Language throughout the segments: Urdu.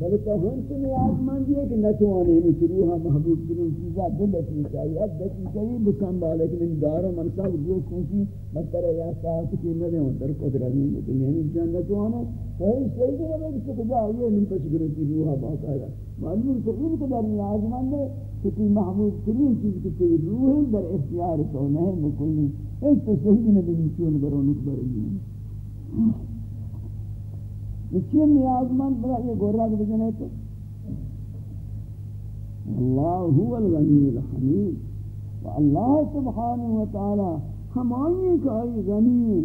بلے تو ہم سے نیاز مند ہے کہ نتوانے ہمیں شروع ہاں محبوب کریں چیزا دلتی چاہیے، اب دیکھیں چاہیے بکن با لیکن ان دارا منصاب جو کونسی مطر ہے یا ساتھ کی نہ دیں در قدرت نہیں مکنی ہمیں جان نتوانا ہے صحیح کہ ہمیں کسی کو جائیے من پچ کریں کی روحا ہاں باقاعدہ۔ معلوم کہ ان کو در نیاز مند ہے کہ کوئی محبوب کریں چیز کی کوئی روح در اختیار تو نہیں مکنی ایک تو صحیح نبی نیچون برونک برگی چین نیاز مند بڑا یہ گورا کے بجنے تو اللہ هو الغنی الحمید و اللہ سبحانہ و تعالی ہمائی کہ آئی غنی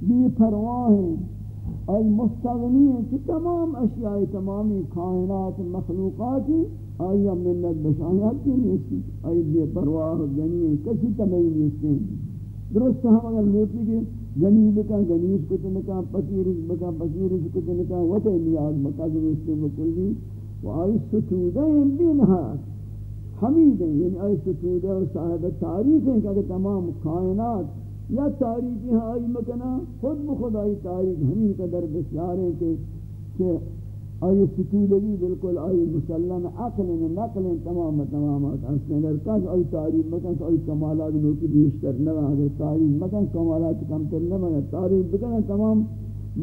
بی پرواہ آئی مستغنی ہے کہ تمام اشیاء تمامی کائنات مخلوقاتی آئی منت بشایت کی نیستی آئی بی پرواہ غنی ہے کسی تمہیں نیستی درست ہم اگر لوٹی کے گنی بکا گنیش کو تنکا پکیرش بکا پکیرش کو تنکا وطے نیاز بکا جنیستے مکلی و آئی ستودیں بینہات حمیدیں یعنی آئی ستودیں و صاحب تاریخ ہیں کہ تمام کائنات یا تاریخی ہیں آئی مکنا خود بخود آئی تاریخ ہمیں قدر بسیار ہیں کہ آئی ستودگی بالکل آئی مسلم عقل نقل تمام تمامات حسن کس آئی تعریف مکن آئی کمالات نوکی بیشتر نگا اگر تعریف مکن کمالات کمتر نگا تعریف بکن تمام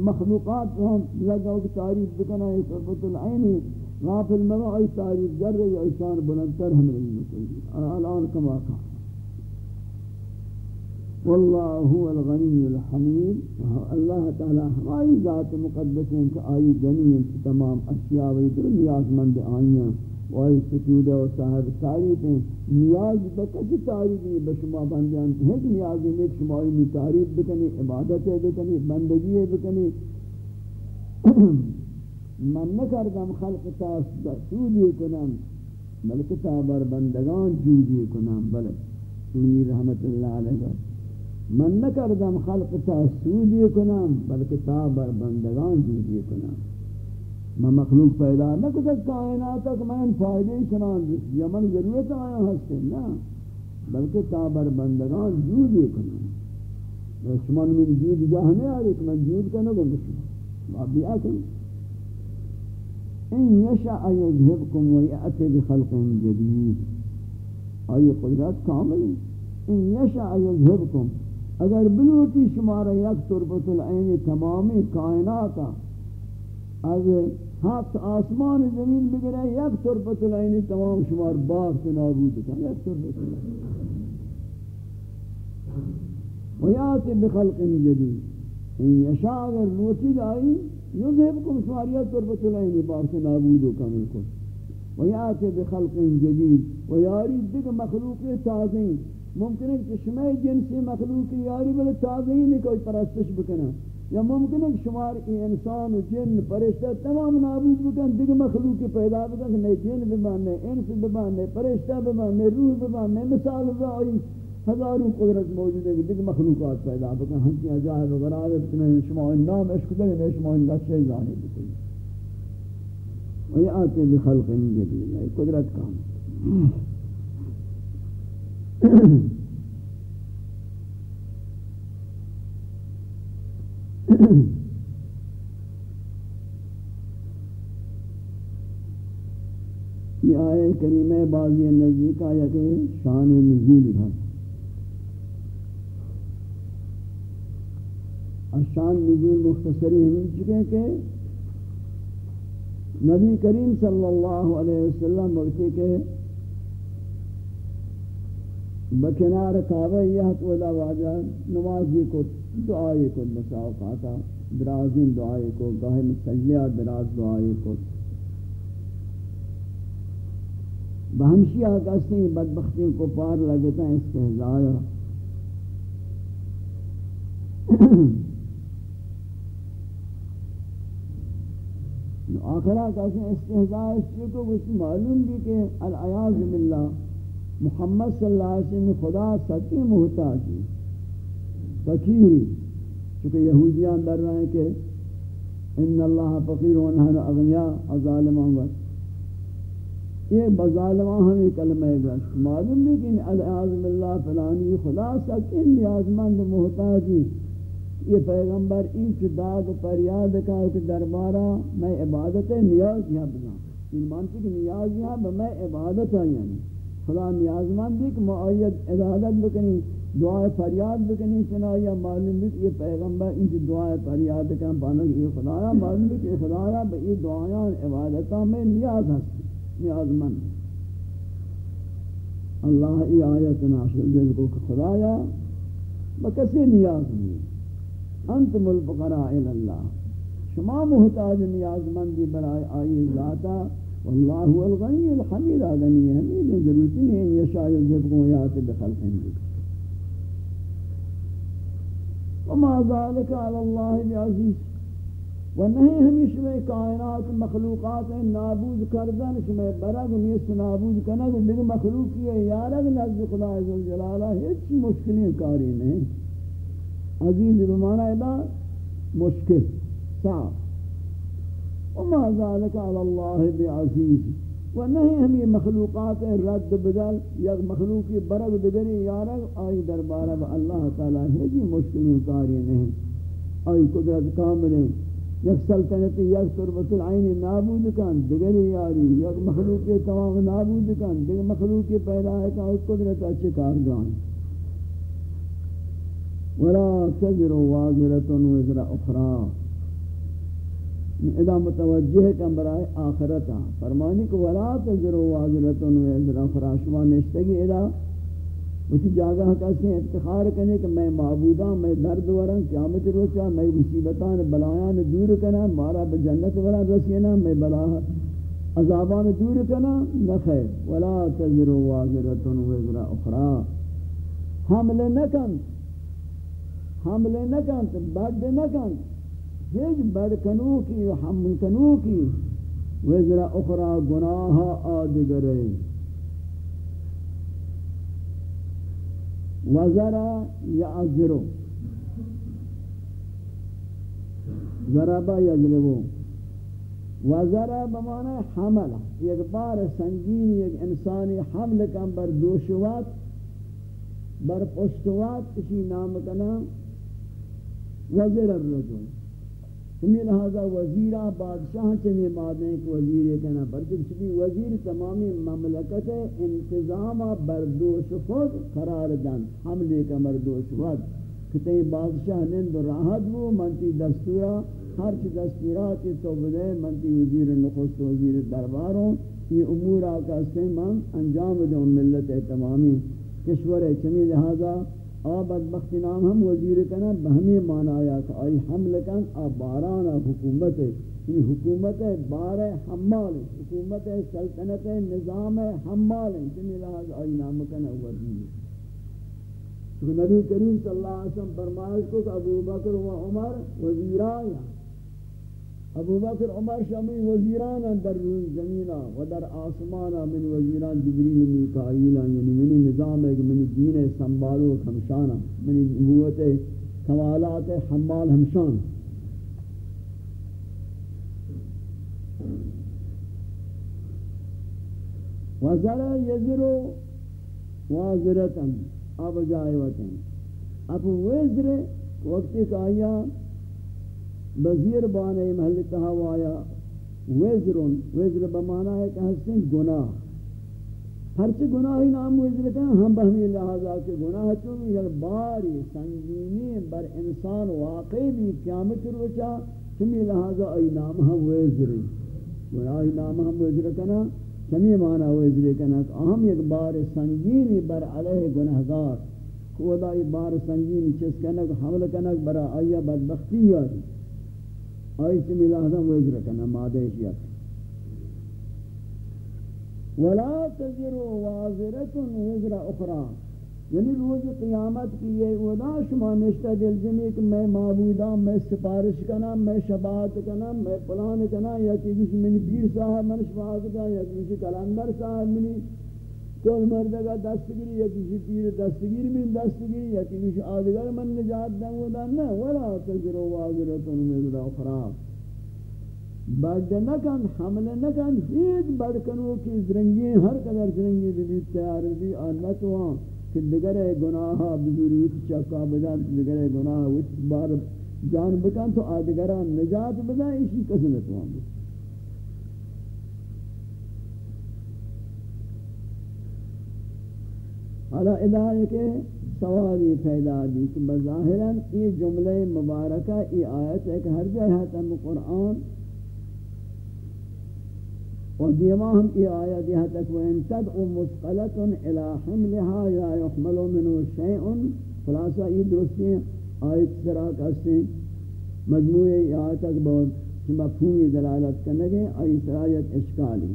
مخلوقات لگا کہ تعریف بکن آئی صرفت العین. غافل مگا آئی تعریف ذر رہی آئی شان بلندتر ہم رہی مکن الان کما کھا واللہ هو الغنی الحمید. اللہ تعالی ہماری ذات مقدس ہیں کہ آئی غنی ہیں تمام اشیاء و در نیاز مند آئیاں و آئی سجود و صاحب تعریف ہیں. نیاز بکت تعریف ہیں بشما بندیان ہیں کہ نیاز ہیں ایک شما آئی تعریف بکنی، عبادت بکنی، بندگی بکنی. من نکردم خلق تا سودی کنم، بلکہ تا بر بندگان جودی کنم. بلکہ سونی رحمت اللہ علیہ. وسلم من نکردم خلق تا سودی کنم بلکہ تا بر بندگان جودی کنم. من مخلوق پیدا نہ کچھ کائنات تک میں فائدے کنان یا من ضرورت آیا ہستے نا بلکہ تا بر بندگان جودی کنم. شما من جود جاہ نہیں آ رہی من جود کا نہ گم شما. اب بھی آکن ان یشاء یذهبکم ویأتی بخلق جدید. آئی قدرت کامل. ان یشاء یذهبکم اگر بلوٹی شمارا یک تربت العین تمامی کائناتا از ہفت آسمان زمین بگرے یک تربت العین تمام شمار باغ سے نابود کا یک تربت العین. ویات بخلق جدید. ان یشاء اگر لوٹی لائی یذہبکم شماریت تربت العین باغ سے نابود کا ملکل ویات بخلق جدید. ویاری دیکھ مخلوق تازیں ممکن ہے کہ شما جنسی مخلوق یاری بلے تازہی نہیں کوئی پرستش بکنا یا ممکن ہے کہ شمار کی انسان جن پرشتہ تمام نابود بکن دیکھ مخلوق پیدا بکن کہ نئے جن بمانے انس بمانے پرشتہ بمانے روح بمانے مثال رائے ہزاروں قدرت موجود ہے کہ دیکھ مخلوقات پیدا بکن. ہنچی عجائب وغیرہ میں شما نام عشق دے میں شما ان نقشہ زانے بکن وہی آتے بخلق جدید قدرت کام. یہ آئے کریمہ بازی نزدیک آیا کہ شان نزول ہے۔ شان نزول مختصری ہمیں چکے کہ نبی کریم صلی اللہ علیہ وسلم وقتی کہ بکنار کعبہ یہ تو لا واجہ نمازی کو دعائی کو مساوقاتا درازین دعائی کو گاہ مسلیہ دراز دعائی کو بہمشی آکاستی بدبختی کو پار لگتا ہے استحضایا آخرہ کہتے ہیں استحضاء اس لیے کو معلوم بھی کہ العیاض باللہ محمد صلی اللہ علیہ وسلم خدا سچی محتاجی فقیری چونکہ یہودیان در رہے ہیں کہ ان اللہ فقیر و نحن اغنیاء ظالمان وقت یہ بظالمان ہمیں کلمہ گشت معلوم بھی کہ علیہ باللہ فلانی خدا سچی نیازمند محتاجی یہ پیغمبر این چو داد و پریاد کہا کہ دربارہ میں عبادت نیاز یہاں بنا این مانتی کہ نیاز یہاں میں عبادت ہے یعنی خدا نیاز مندی کہ معاید عبادت بکنی، دعائے فریاد بکنی چنا یا معلوم بھی کہ یہ پیغمبر ان کی دعائے فریاد کہاں پانا کہ یہ خدایا معلوم بھی کہ یہ خدایا بئی دعائیں عبادتہ میں نیاز ہستی نیاز مند اللہ ای آیت ناشر دل کو کہ خدایا بکسی نیاز نہیں۔ انتم الفقراء الاللہ شما محتاج نیاز مندی برای آئی ذاتا واللہ الغنی الحمید آدمی حمید ضرورتی نہیں یشاء یذبکم یات بخلق اندک وما ذلك على الله بعزیز و نہیں ہمیشہ میں کائنات مخلوقات نابود کردن. شما برگ نیست نابود کنگ. دیگر مخلوقی ہے یارگ نزد خدا عزوجلالہ ہیچ مشکلی کاری نہیں. عزیز بمعنی ادا مشکل. صعب وما ذلك على الله بعزيز. و نہیں ہمیں مخلوقات رد بدل، یا مخلوقی برگ دگری یارگ آئی دربارہ با اللہ تعالی ہے جی مشکلی کاری نہیں، آئی قدرت کامل ہیں. یک سلطنت یک تربت العین نابود کن دگری یاری، یک مخلوقی تمام نابود کن دیگر مخلوقی پیدا ہے کہ اس قدرت اچھے کار جائیں ولا تزر وازرة وزر اخرى. اذا متوجہ کم برائے آخرتا. فرمانی کو ولا تزر وازرة وزر اخرى شما نشتگی اذا اسی جاگہ کسی افتخار کرنے کہ میں معبوداں میں درد ورن قیامت روچا میں مصیبتان، بلایان دور کنا مارا بجنت ورن رسینا، میں بلا عذابان دور کنا نخیر ولا تزر وازرة وزر اخرى حمل نکن. حملے نہ کنت بد نہ کنت ہیچ کی و حمل کنو کی وزر اخرى گناہ آدگرے۔ وزر یعذرو۔ ضربا یضربو وزر بمعنی حمل۔ ایک بار سنگین ایک انسانی حمل کن بر دوشوات، بر پشتوات کسی نام کنام وزیر الرجل۔ ہمیں لہذا وزیرہ بادشاہ چمی مادیں کہ وزیر یہ کہنا پرچک چلی وزیر تمامی مملکت انتظام بردوش خود قرار دن حملے کا مردوش خود کتے بادشاہ نند راحت وہ منتی دستورا ہر چی دستورات تو بدے، منتی وزیر نخست وزیر درباروں، یہ امور آکا من انجام دوں ملت تمامی کشور چمی لہذا آ بدبخت نام ہم وزیر کنا بہمی مانا آیا کہ آئی حمل کن آباران حکومت ہے یہ حکومت ہے بار حمال، حکومت ہے سلطنت ہے نظام ہے حمال ہے جنہی لحاظ آئی نام کن کنا وزیر نبی کریم صلی اللہ علیہ وسلم فرمائش کو کہ ابو بکر و عمر وزیران ابو بکر عمر شمی وزیران در روی زمینہ و در آسمانہ من وزیران جبریل میکائیل یعنی منی نظام ہے کہ منی دین سنبالو ہمشانہ منی نبوت کمالات حمال ہمشان وزر یزرو وازرتن اب جائے وطن۔ اب وزر وقت کا آیا بزیر بانے محل تہا آیا وزرون، وزر بمانا ہے کہ ہستن گناہ ہرچی گناہی نام وزر کہاں ہم بہمی لحاظا کہ گناہ چون یک باری سنگینی بر انسان واقعی بھی قیامت روچا چمی لحاظا ای نام ہم وزر گناہی نام ہم وزر کنا چمی مانا وزر کنا کہ اہم یک بار سنگینی بر علیہ گناہگار خدا ای بار سنگینی چس کنک حمل کنک برا آیا بدبختی یاری. آئی سے ملاحظہ وزر کنا مادہ شیعت ولا تزر وازرت وزر اخرى۔ یعنی روز قیامت کی یہ ودا شما نشتہ دل جمی کہ میں معبودہ میں سفارش کنا میں شباعت کنا میں پلان کنا یا کسی منی پیر صاحب من شباعت کنا یا کسی کلندر صاحب منی کل مردگا دستگیری یا کسی پیر دستگیر من دستگیری یا کسی آدگر من نجات دنگو دن نہ ولا تجرو واضرتن مزر اخرى بڑھ نکن، حمل نکن. ہیچ بڑھ کی زرنگی ہر قدر زرنگی بھی تیار بھی اور نتوان کہ دیگر گناہ بزوری ویت چکا بجان دیگر گناہ وچ بار جان بکن تو آدگران نجات بدا اسی قسمت وہاں حالا ادارے کے سوالی پیدا دی کہ بظاہراً یہ جملہ مبارکہ، یہ آیت ہے کہ ہر جگہ تم قرآن اور دیما ہم یہ آیت یہاں تک وَإِن تَدْعُ مُسْقَلَةٌ إِلَىٰ حِمْلِهَا يَا يُحْمَلُ مِنُوا شَيْءٌ خلاصہ یہ درستی ہیں، آیت سرا کہتے ہیں مجموعی یہاں تک بہت مفہومی دلالت کرنے گئے گے آئی سرایت اشکالی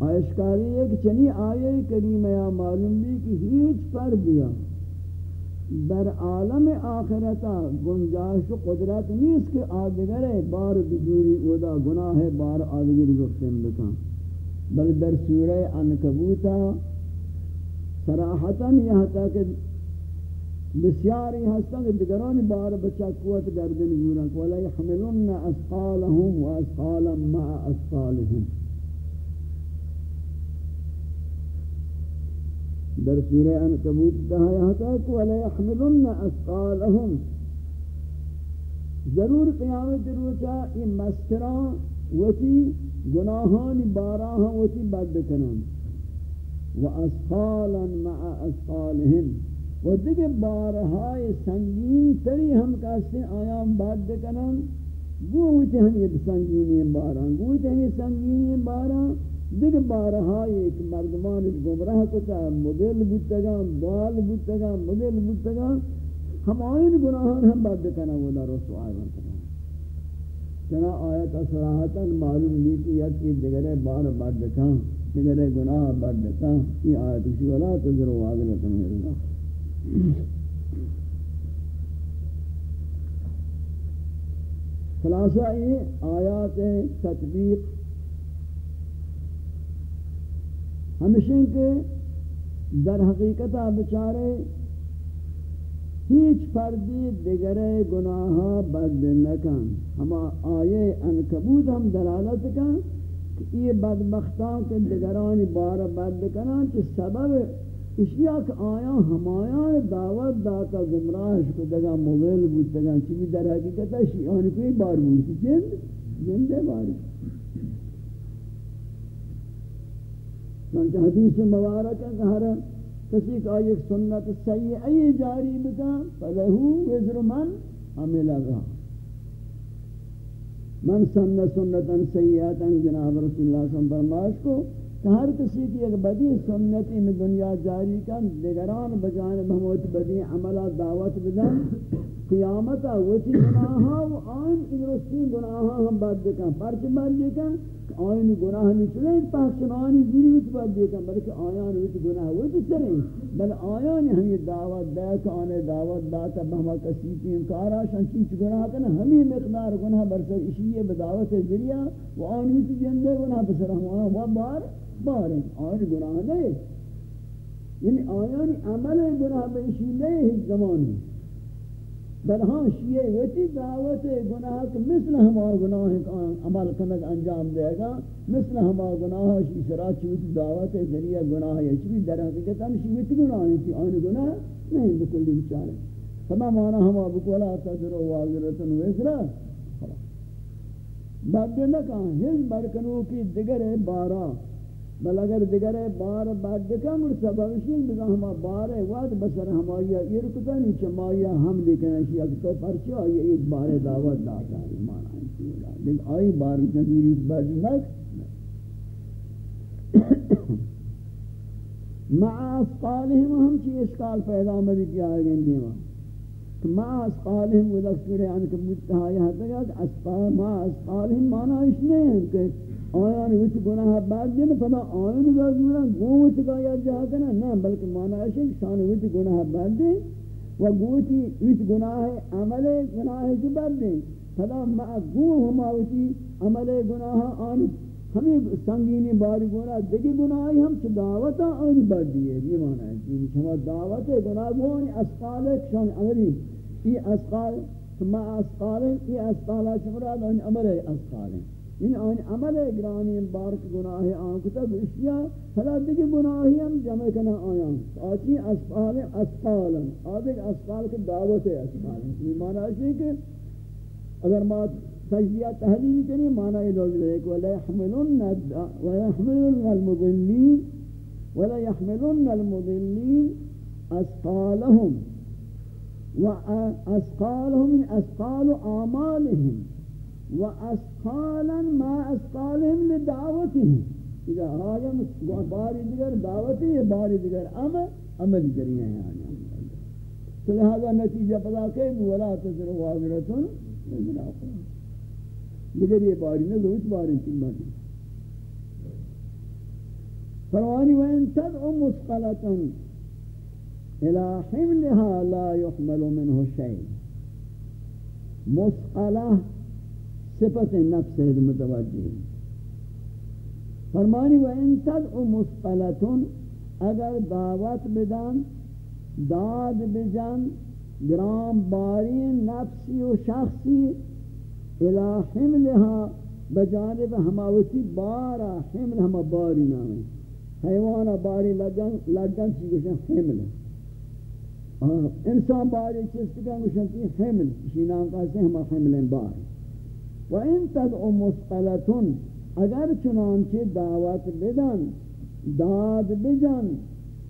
اشکالی ہے کہ چنی آیے کریم یا معلوم بھی کہ ہیچ پر دیا۔ در عالم آخرتا گنجاش و قدرت نیست کہ آدگر بار بجوری اودا گناہ بار آدگر رفتن بکن۔ بل در سورہ انکبوتا صراحتا یہ یہاں تک بسیاری ہستن کہ دگرانی بار بچا قوت گردن جورن ولا يحملن اثقالهم واثقالا مع اثقالهم در سورہ انکبوت دہا یہاں تک ولا يحملن اثقالهم ضرور قیامت روچا یہ مستران وتی گناہان باراہاں وتی بد کنن۔ واثقالا مع اثقالهم و دیگه بارهای سنگین تری ہم کہتے ہیں آیام بعد دکنن گویتے ہم یہ سنگینی باران گویتے ہم یہ سنگینی باران دیگه بارهای ہاں ایک مردمان گمراہ کتا مدل بودتگا بال بودتگا مدل بودتگا ہم آئین گناہان ہم بعد دکنن وہ در رسو آئیوان کرنا چنا آیت صراحتا معلوم لی کہ یکی دیگرے بار بعد دکان دیگرے گناہ بعد دکان یہ آیت اسی ولا تذر واضح رکھنے اللہ خلاصہ یہ آیات تطبیق ہمیشہ کے در حقیقت بچارے ہیچ فردی دگرے گناہ بد نکن ہم آئے انکبود ہم دلالت کن کہ یہ بدبختان کے دگرانی بار بد کنن کہ سبب اشیاء کہ آیا ہمایاں دعوت داتا گمراہش کو دگا مویل بود دگا چیزی در حقیقت شیعان کوئی بار بود۔ جند جند باری چونچہ حدیث مبارک ہے کہ ہر کسی کا ایک سنت سیئی جاری بکا فلہو وزر من عمل گا من سنت سنتا سیئتا جناب رسول اللہ صلی اللہ علیہ وسلم فرماش کو کہ ہر کسی کی ایک بدی سنتی میں دنیا جاری کن، دیگران بجانب ہموت بدی عملہ دعوت بدن۔ قیامتا وچی گناہا و آئین ادرستی گناہا ہم بد دکن پرچ بد دکن آئین گناہ نہیں چلیں پہچنانی زیری وچ بد دکن بلکہ آیان وچ گناہ وچ چلیں۔ بل آیان ہم دعوت دے کہ آنے دعوت داتا بہما کسی کی انکارا شنچیچ گناہ کنا ہمیں مقدار گناہ برسر اسی یہ بدعوت ذریعہ و آئین وچ جندے گناہ بسر ہم آنا وہ بار باریں آئین گناہ نہیں۔ یعنی آیانی عمل گناہ بیشی نہیں، ہیچ زمانی بل ہاں شیعہ ویتی دعوت گناہ کہ مثل ہما گناہ عمل کنک انجام دے گا، مثل ہما گناہ شی سرا چوت دعوت ذریعہ گناہ ہے چوی در حقیقت ہم شیعتی گناہ ہے، چی آئین گناہ نہیں بکلی بچارے فما مانا ہما بکولا تذر و واضرتن ویسرا بعد نہ کہاں؟ ہز برکنو کی دگر بارا۔ بل اگر دیگر بار بعد دکم اور سبب شین بگا ہما بار وقت بسر ہمایا یہ رکتا نہیں چمایا ہم لیکن اشیاء تو پرچہ آئی ایک بار دعوت داتا ہے مانا ہے لیکن آئی بار جنگیری بعد نک مع اسقالهم ہم چی اشکال پیدا مدی کیا آئے گئے دیما. مع اسقالهم و دکتور عنکبوت کہا یہاں تک اسقال مع اسقالهم مانا اس نہیں کہ آیان وچ گناہ بعد دین پدا آیان گزورا گوت کا یا جا کنا نہ بلکہ مانا ہے شان وچ گناہ بعد دین و گوتی وچ گناہ عمل گناہ جو بعد دین پدا ما گو ہما وچ عمل گناہ آن ہمیں سنگینی باری گناہ دیگی گناہ ہم سے دعوت آن بعد دیے یہ مانا ہے کہ شما دعوت گناہ گوانی اسقال شان عملی یہ اسقال ما اسقال یہ اسقال چمراد ان عمل اسقال ہے ان آن عمل گرانی بارک گناہ آن کتا اشیاء فلا دیکھ گناہی ہم جمع کنا آیاں آچی اسفال اسفالا آدھے اسفال کے دعوت ہے اسفال یہ معنی ہے کہ اگر ما تجزیہ تحلیل کریں معنی یہ لوگ لے کہ وَلَا يَحْمِلُنَّ وَيَحْمِلُنَّ الْمُضِلِّينَ وَلَا يَحْمِلُنَّ الْمُضِلِّينَ أَسْفَالَهُمْ وَأَسْفَالَهُمْ مِنْ أَسْفَالُ آمَالِهِمْ. واسقالا ما اسقالهم لدعوتهم اذا آیم باری دیگر دعوتی باری دیگر عمل؟ عمل کریے ہیں آنے تو لہذا نتیجہ پدا کہ ولا تزر واضرتن وزر آخر دیگر یہ باری نہ روچ باری تین باری فرمانی وَإِن تَدْعُ مُسْقَلَةً إِلَى حِمْلِهَا لَا يُحْمَلُ مِنْهُ شَيْءٍ. مسئلہ صفت نفس ہے، متوجہ فرمانی و ان تدعو مسقلتن اگر دعوت بدن، داد بجن، گرام باری نفسی و شخصی الى حملها، بجانب ہماوتی بارا، حمل ہما باری نامی حیوانا باری لگن لگن چی گوشن؟ حمل۔ انسان باری چیز کن گوشن؟ تی حمل اسی نام کہتے ہیں ہما حمل باری۔ و وَإِن تَدْعُ مُسْقَلَةٌ اگر چنانچہ دعوت بدن، داد بجن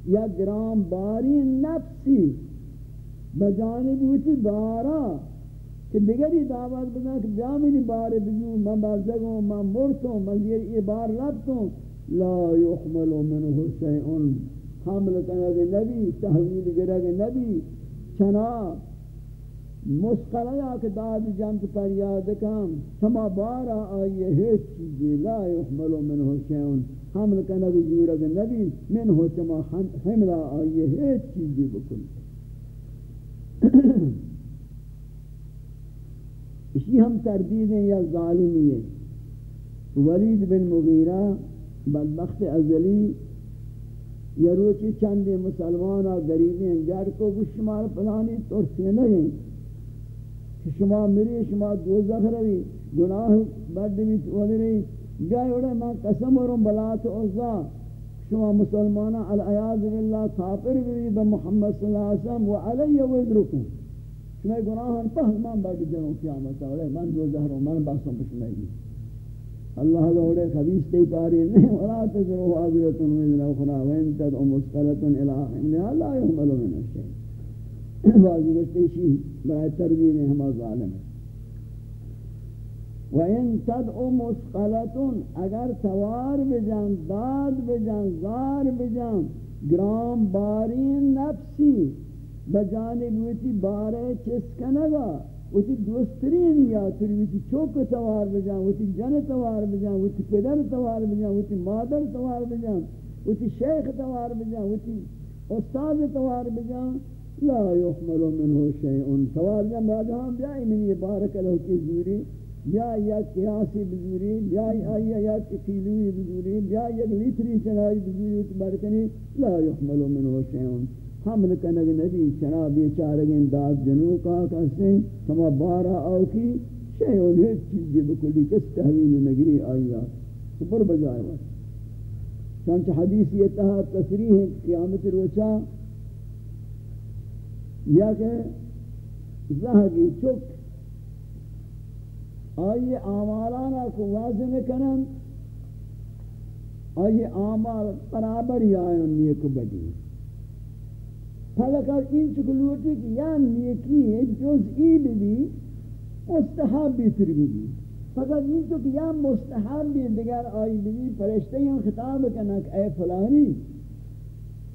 یا گرام باری نفسی بجانب ہوتی بارا. کہ دیگری دعوت بدن کہ بیا بار بجو، من بازگوں من مرتوں من یہ بار ربتوں لا يحمل منه شيء حمل کنگ نبی، تحویل گرگ نبی، چنا مسقلیا کہ داد جنت پر یاد کام سما بارا آئیے ہیچ چیزی لا يحمل منہ شیعن حمل کا نبی جورگ نبی منہ چما حملہ آئیے ہیچ چیزی بکل اسی ہم تردید ہیں یا ظالمی ہے ولید بن مغیرہ، بدبخت ازلی یا روچی چند مسلمان اور غریبیں گر کو بشمار پلانی ترسے نہیں کہ شما میری، شما دوزخ روی گناہ بد بھی ولی رہی گئے اڑے میں قسم ورم بلات عزا شما مسلمانا العیاض باللہ کافر بھی بمحمد صلی اللہ علیہ وسلم وعلی وزرکم. شما گناہاں پہل من بد جنوں قیامتا اڑے من دوزخ رو، من باسم بشمائی اللہ اڑے خبیث تی پاری نہیں ولا تزرو حاضرتن وزن اخرى وین تدعو مسکلتن الہ لا يحمل من الشیء. بعضی گوشتے شی برای تربیل ہما ظالم. ہے وَإِن تَدْعُ مُسْقَلَةٌ اگر توار بجان داد بجان زار بجان گرام بارین نفسی بجانب ویتی بارے چسکنگا، ویتی دوسترین یا تر ویتی چوک توار بجان ویتی جن توار بجان ویتی پدر توار بجان ویتی مادر توار بجان ویتی شیخ توار بجان ویتی استاد توار بجان لا يحمل منه شيء. سوال جب راجہاں بیائی من یہ بارک اللہ کی زوری بیائی یا قیاسی بزوری بیائی آئی یا کیلوی بزوری بیائی یک لیتری چنائی بزوری بارکنی لا يحمل منه شيء. حمل کنگ نبی چنا بیچارگین داد جنو کا کسے سما بارا آو کی شیعون ہیچ چیزی بکلی، کس تحویل نگری آئی آ سپر بجائے وقت چانچہ حدیث یہ تہا تصریح ہے قیامت روچا یا کہ زہگی چک آئی آمالانا کو وازن کنن آئی آمال برابر یا نیک بدی۔ پھلکر این چکلوٹی کہ یا نیکی ہے، جز ای بھی مستحب بیتر بھی فقط این تو کہ یا مستحب بھی دیگر آئی بھی فرشتے ہیں خطاب کنک اے فلانی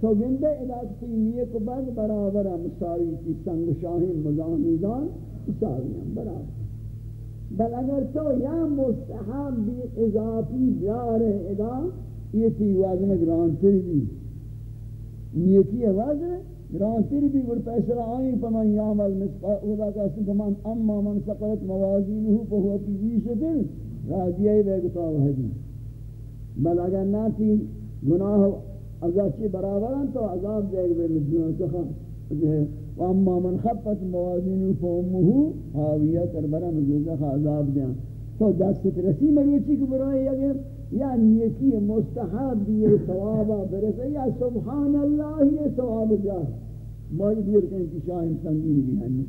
تو گندے علاج علاقتی نیت بعد برابر مساوی کی سنگ شاہی مزامیدان مساوی ہیں، برابر بل اگر تو یا مستحب بھی اضافی بیار ادا یہ تی وزن گرانتر بھی۔ نیتی ہے وزن گرانتر بھی گر پیسر آئیں پمن یامل مسقا اولا کہتے ہیں من اما من سقرت موازینہو پہو پی بیشتن راضیہ بے کتاب حدیث بل اگر نہ تھی، گناہ اگر چی برابرن تو عذاب دے گئے مجنون سخن واما من خفت موازین فامه حاویہ تر برا مجوزہ عذاب دیا تو دست رسی مروچی کو برای اگر یا یعنی نیکی مستحب یہ ثوابا برسے یا سبحان اللہ یہ ثواب جا مائی دیر کہیں کہ شاہ سنگین بھی ہیں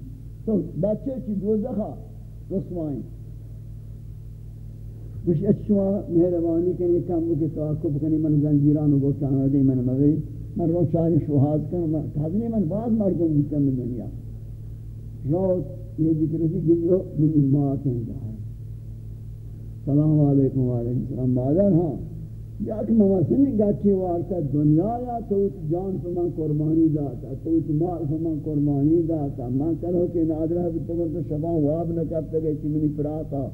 تو بچے چی دوزخا رسوائیں کچھ اچھوا مہربانی کنی کم بکی توقف کنی من زنجیرانو گوتا آدھے من مغیر من رو چاہی شوحاز کنم. تازنی من بعض مردم بودتم دنیا. رو یہ ذکر اسی گزرو من امات ہیں جہاں سلام علیکم وعلیکم السلام مادر ہاں یا کہ ممسنی گچی وارتا دنیا یا تو جان پر من قربانی داتا تو مال پر من قربانی داتا من کلو کہ نادرہ بتگر تو شبا واب نکبتا گئی چی منی پراتا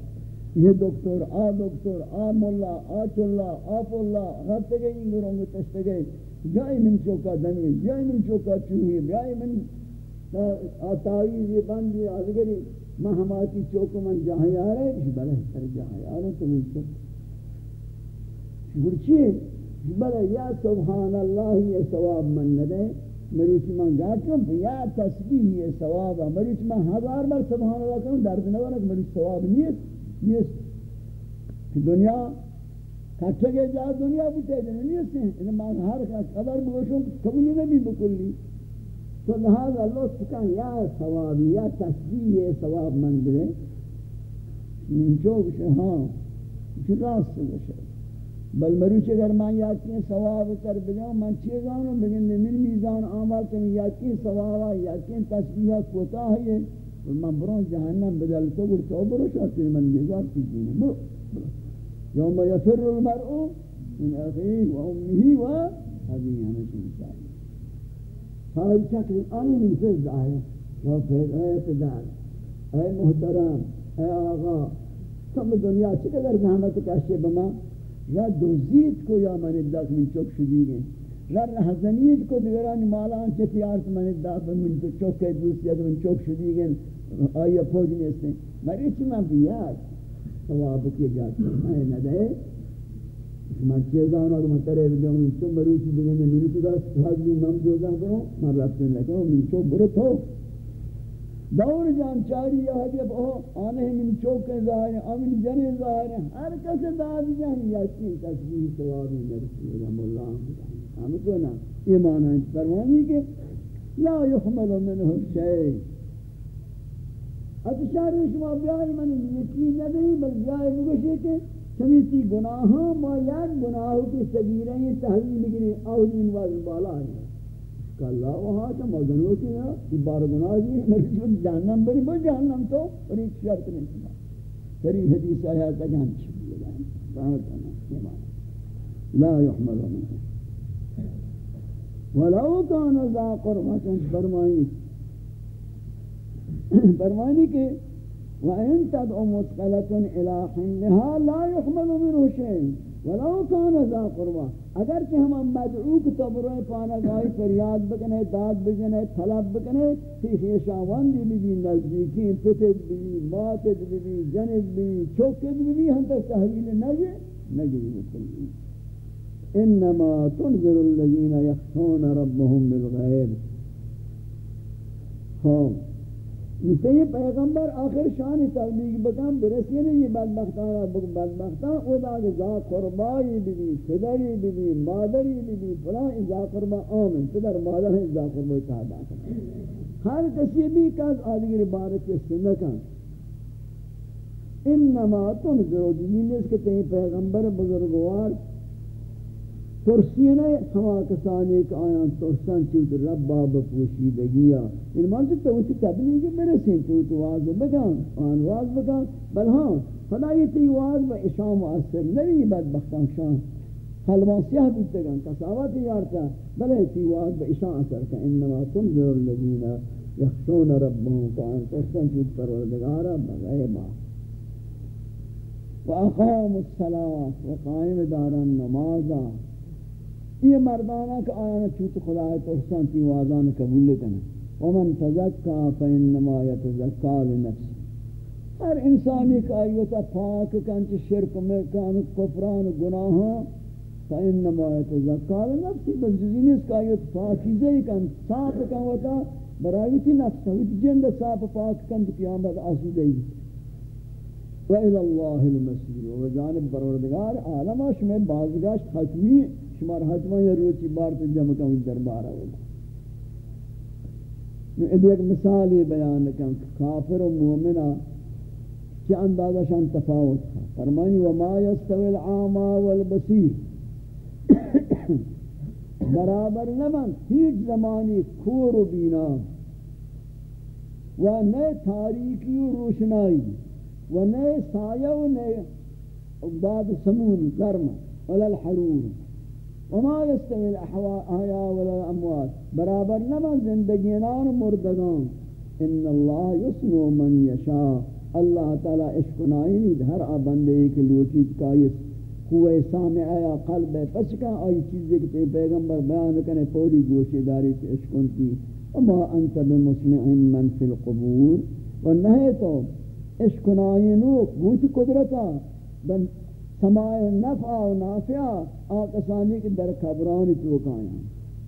یہ دکتر آ دکتر آ مولا آ چلا آ پولا رہتے گئی ان گروں میں تشتے گئے جائی من چوکا دنی جائی من چوکا چوہی جائی من آتائی یہ بندی آدھگری میں ہماری چوک من جہاں آ رہے ہیں بلے سر جہاں آ رہے ہیں تمہیں چوک گرچی بلے یا سبحان اللہ یہ ثواب من ندے مریچ من گاٹوں یا تسبیح یہ ثواب مریچ من ہزار بار سبحان اللہ کروں درد نوانا کہ مریچ ثواب نیست نیست. دنیا کچھے گئے جا، دنیا بھی تیدے نیست ہیں یعنی انہیں من ہر قدر بگوشوں قبولی نبی بکلی. تو لہذا لطف کن یا ثواب، یا تسبیح ثواب من بلے من چوک ہاں. چو راست بشے بل مروچ اگر من یاکی ثواب کر بجاؤں من چیزانوں بگن من میزان آمال کن یاکی ثوابا یاکی تسبیح کوتا ہے من برون جہنم بدل تو گر تو برو شاکر من نیزار کی جینے برو. یوم یفر المرء من اخیه و امه و ابیه ہمشن چاہیے ہائی شکل آنی نیسز آئے وہ پھر اے پدر اے محترم اے آغا سب دنیا چقدر زحمت کشے بما یا دوزید کو یا من اداک من چوک شدی؟ یا رہزنید کو دیگرانی مالان چتی آرت من اداک من تو چوک کے دوسری من چوک شدی گئے آیا پوج نیستے مری چی من بیاد ثواب کی جاتی میں ندے من چه چیزانا کو مترے بجاؤں، من تو مروچی بگن میں مروچی دا سوازی من جوزا کروں، من رفت لکھوں من چوک برو تو۔ دور جان چاری یا حجب او آنے من چوک ظاہر ہیں آمین جن ظاہر ہیں ہر کس داد جان یا یقین تصویر ثوابی نرسی، رحم اللہ۔ ہم تو نا ایمان ہے فرمانی کہ لا يحمل منه شيء اتشار شما بیائی من یقین نداری بل بیائی مگوشی کہ سمیتی گناہاں ما یک گناہوں کی صغیرہ یہ تحویل گرے اولین واضح بالا ہے کہ اللہ وہاں تو مدنوں کی نا یہ بار گناہ جی میری جو جہنم بری، بر جہنم تو اور ایک شرط نہیں سنا تری حدیث آیا تک ہم چھوڑی جائیں کہاں کرنا یہ معنی لا يحمل منه ولو كان ذا قربة فرمائنی فرمائنی کہ وَإِن تَدْعُ مُثْقَلَةٌ إِلَىٰ حِمْلِهَا لَا يُحْمَلُ مِنْهُ شَيْءٌ. وَلَوْ كَانَ ذَا قُرْبَى اگر کہ ہم مدعو کو تبرے پانا گائی فریاد بکنے، داد بکنے طلب بکنے، تی خیشاوندی بھی نزدیکی پتت بھی ماتت بھی جنت بھی چوکت بھی ہم تک تحویل نجے نجے بکلی انما تنظر الذين يخشون ربهم بالغيب. ہاں یہ یہ پیغمبر آخر شان تبلیغ بکم برسی نہیں یہ بدبختانا بدبختان او دا ذا قربائی بھی پدری بھی مادری بھی فلان ذا قربا آمین. پدر مادر ہیں ذا قربائی تابع ہر کسی بھی کس آدگر بارک سنکن انما تنظر دین اس کے تین پیغمبر بزرگوار ترسینے ہوا کسانی کہ آیاں ترسن چوت ربا بپوشیدگیا ان مانتے تو اسی تبلیغ برسیں تو تو واضح بکن آن واضح بکن بل ہاں خدا یہ تی واضح با اشام مؤثر نبی بدبختان شان. حلوان سیاہ بیتے گن کساوات یارتا بلے تی واضح با اشام اثر کا انما تنظر الذین یخشون ربهم فان ترسن چوت پروردگارا بغیبا وَأَقَامُ الصَّلَاةِ وَقَائِمِ دَارًا نَمَازًا یہ مردانہ کہ آیانا چوت خدا تو تی وازان قبول کرنا ومن تزکا فإنما يتزکا لنفس. ہر انسانی کا آیوتا پاک کنچ شرک میں کان کفران گناہاں فإنما يتزکا لنفس. بس جزینی اس کا آیوتا پاکیزے کن صاف کن وطا برایوتی نفس. ہوتی جند صاف پاک کن قیامت آسودے وَإِلَى اللَّهِ الْمَسِيرُ و جانب پروردگار عالم شما بازگشت حتمی شمار حتما یا روچی بارت جمع کن دربار میں ایک مثال یہ بیان کروں کافر و مومنہ چی اندازہ شان تفاوت ہے فرمانی وَمَا يَسْتَوِ الْعَامَى وَالْبَصِيرُ برابر نمن ہیچ زمانی کور و بینا. و نئے تاریکی و روشنائی و نئے سایہ و نئے بعد سمون گرم. ولا الحرور. وما يستوي الاحياء ولا الاموات برابر نما زندگیان مردگان. ان الله يسمع من يشاء. اللہ تعالی عشق نائنی ہر بندے کے لوٹی کا یہ کوئے سامع یا قلب. پس کا آئی چیزیں کہ پیغمبر بیان کرنے پوری گوشی داری سے عشق کی وما انت بمسمع من فی القبور. و نہیں تو. عشق نائنو گوشی قدرتا. بن سماع نفع و نافع آقسانی کی در قبران چوکایا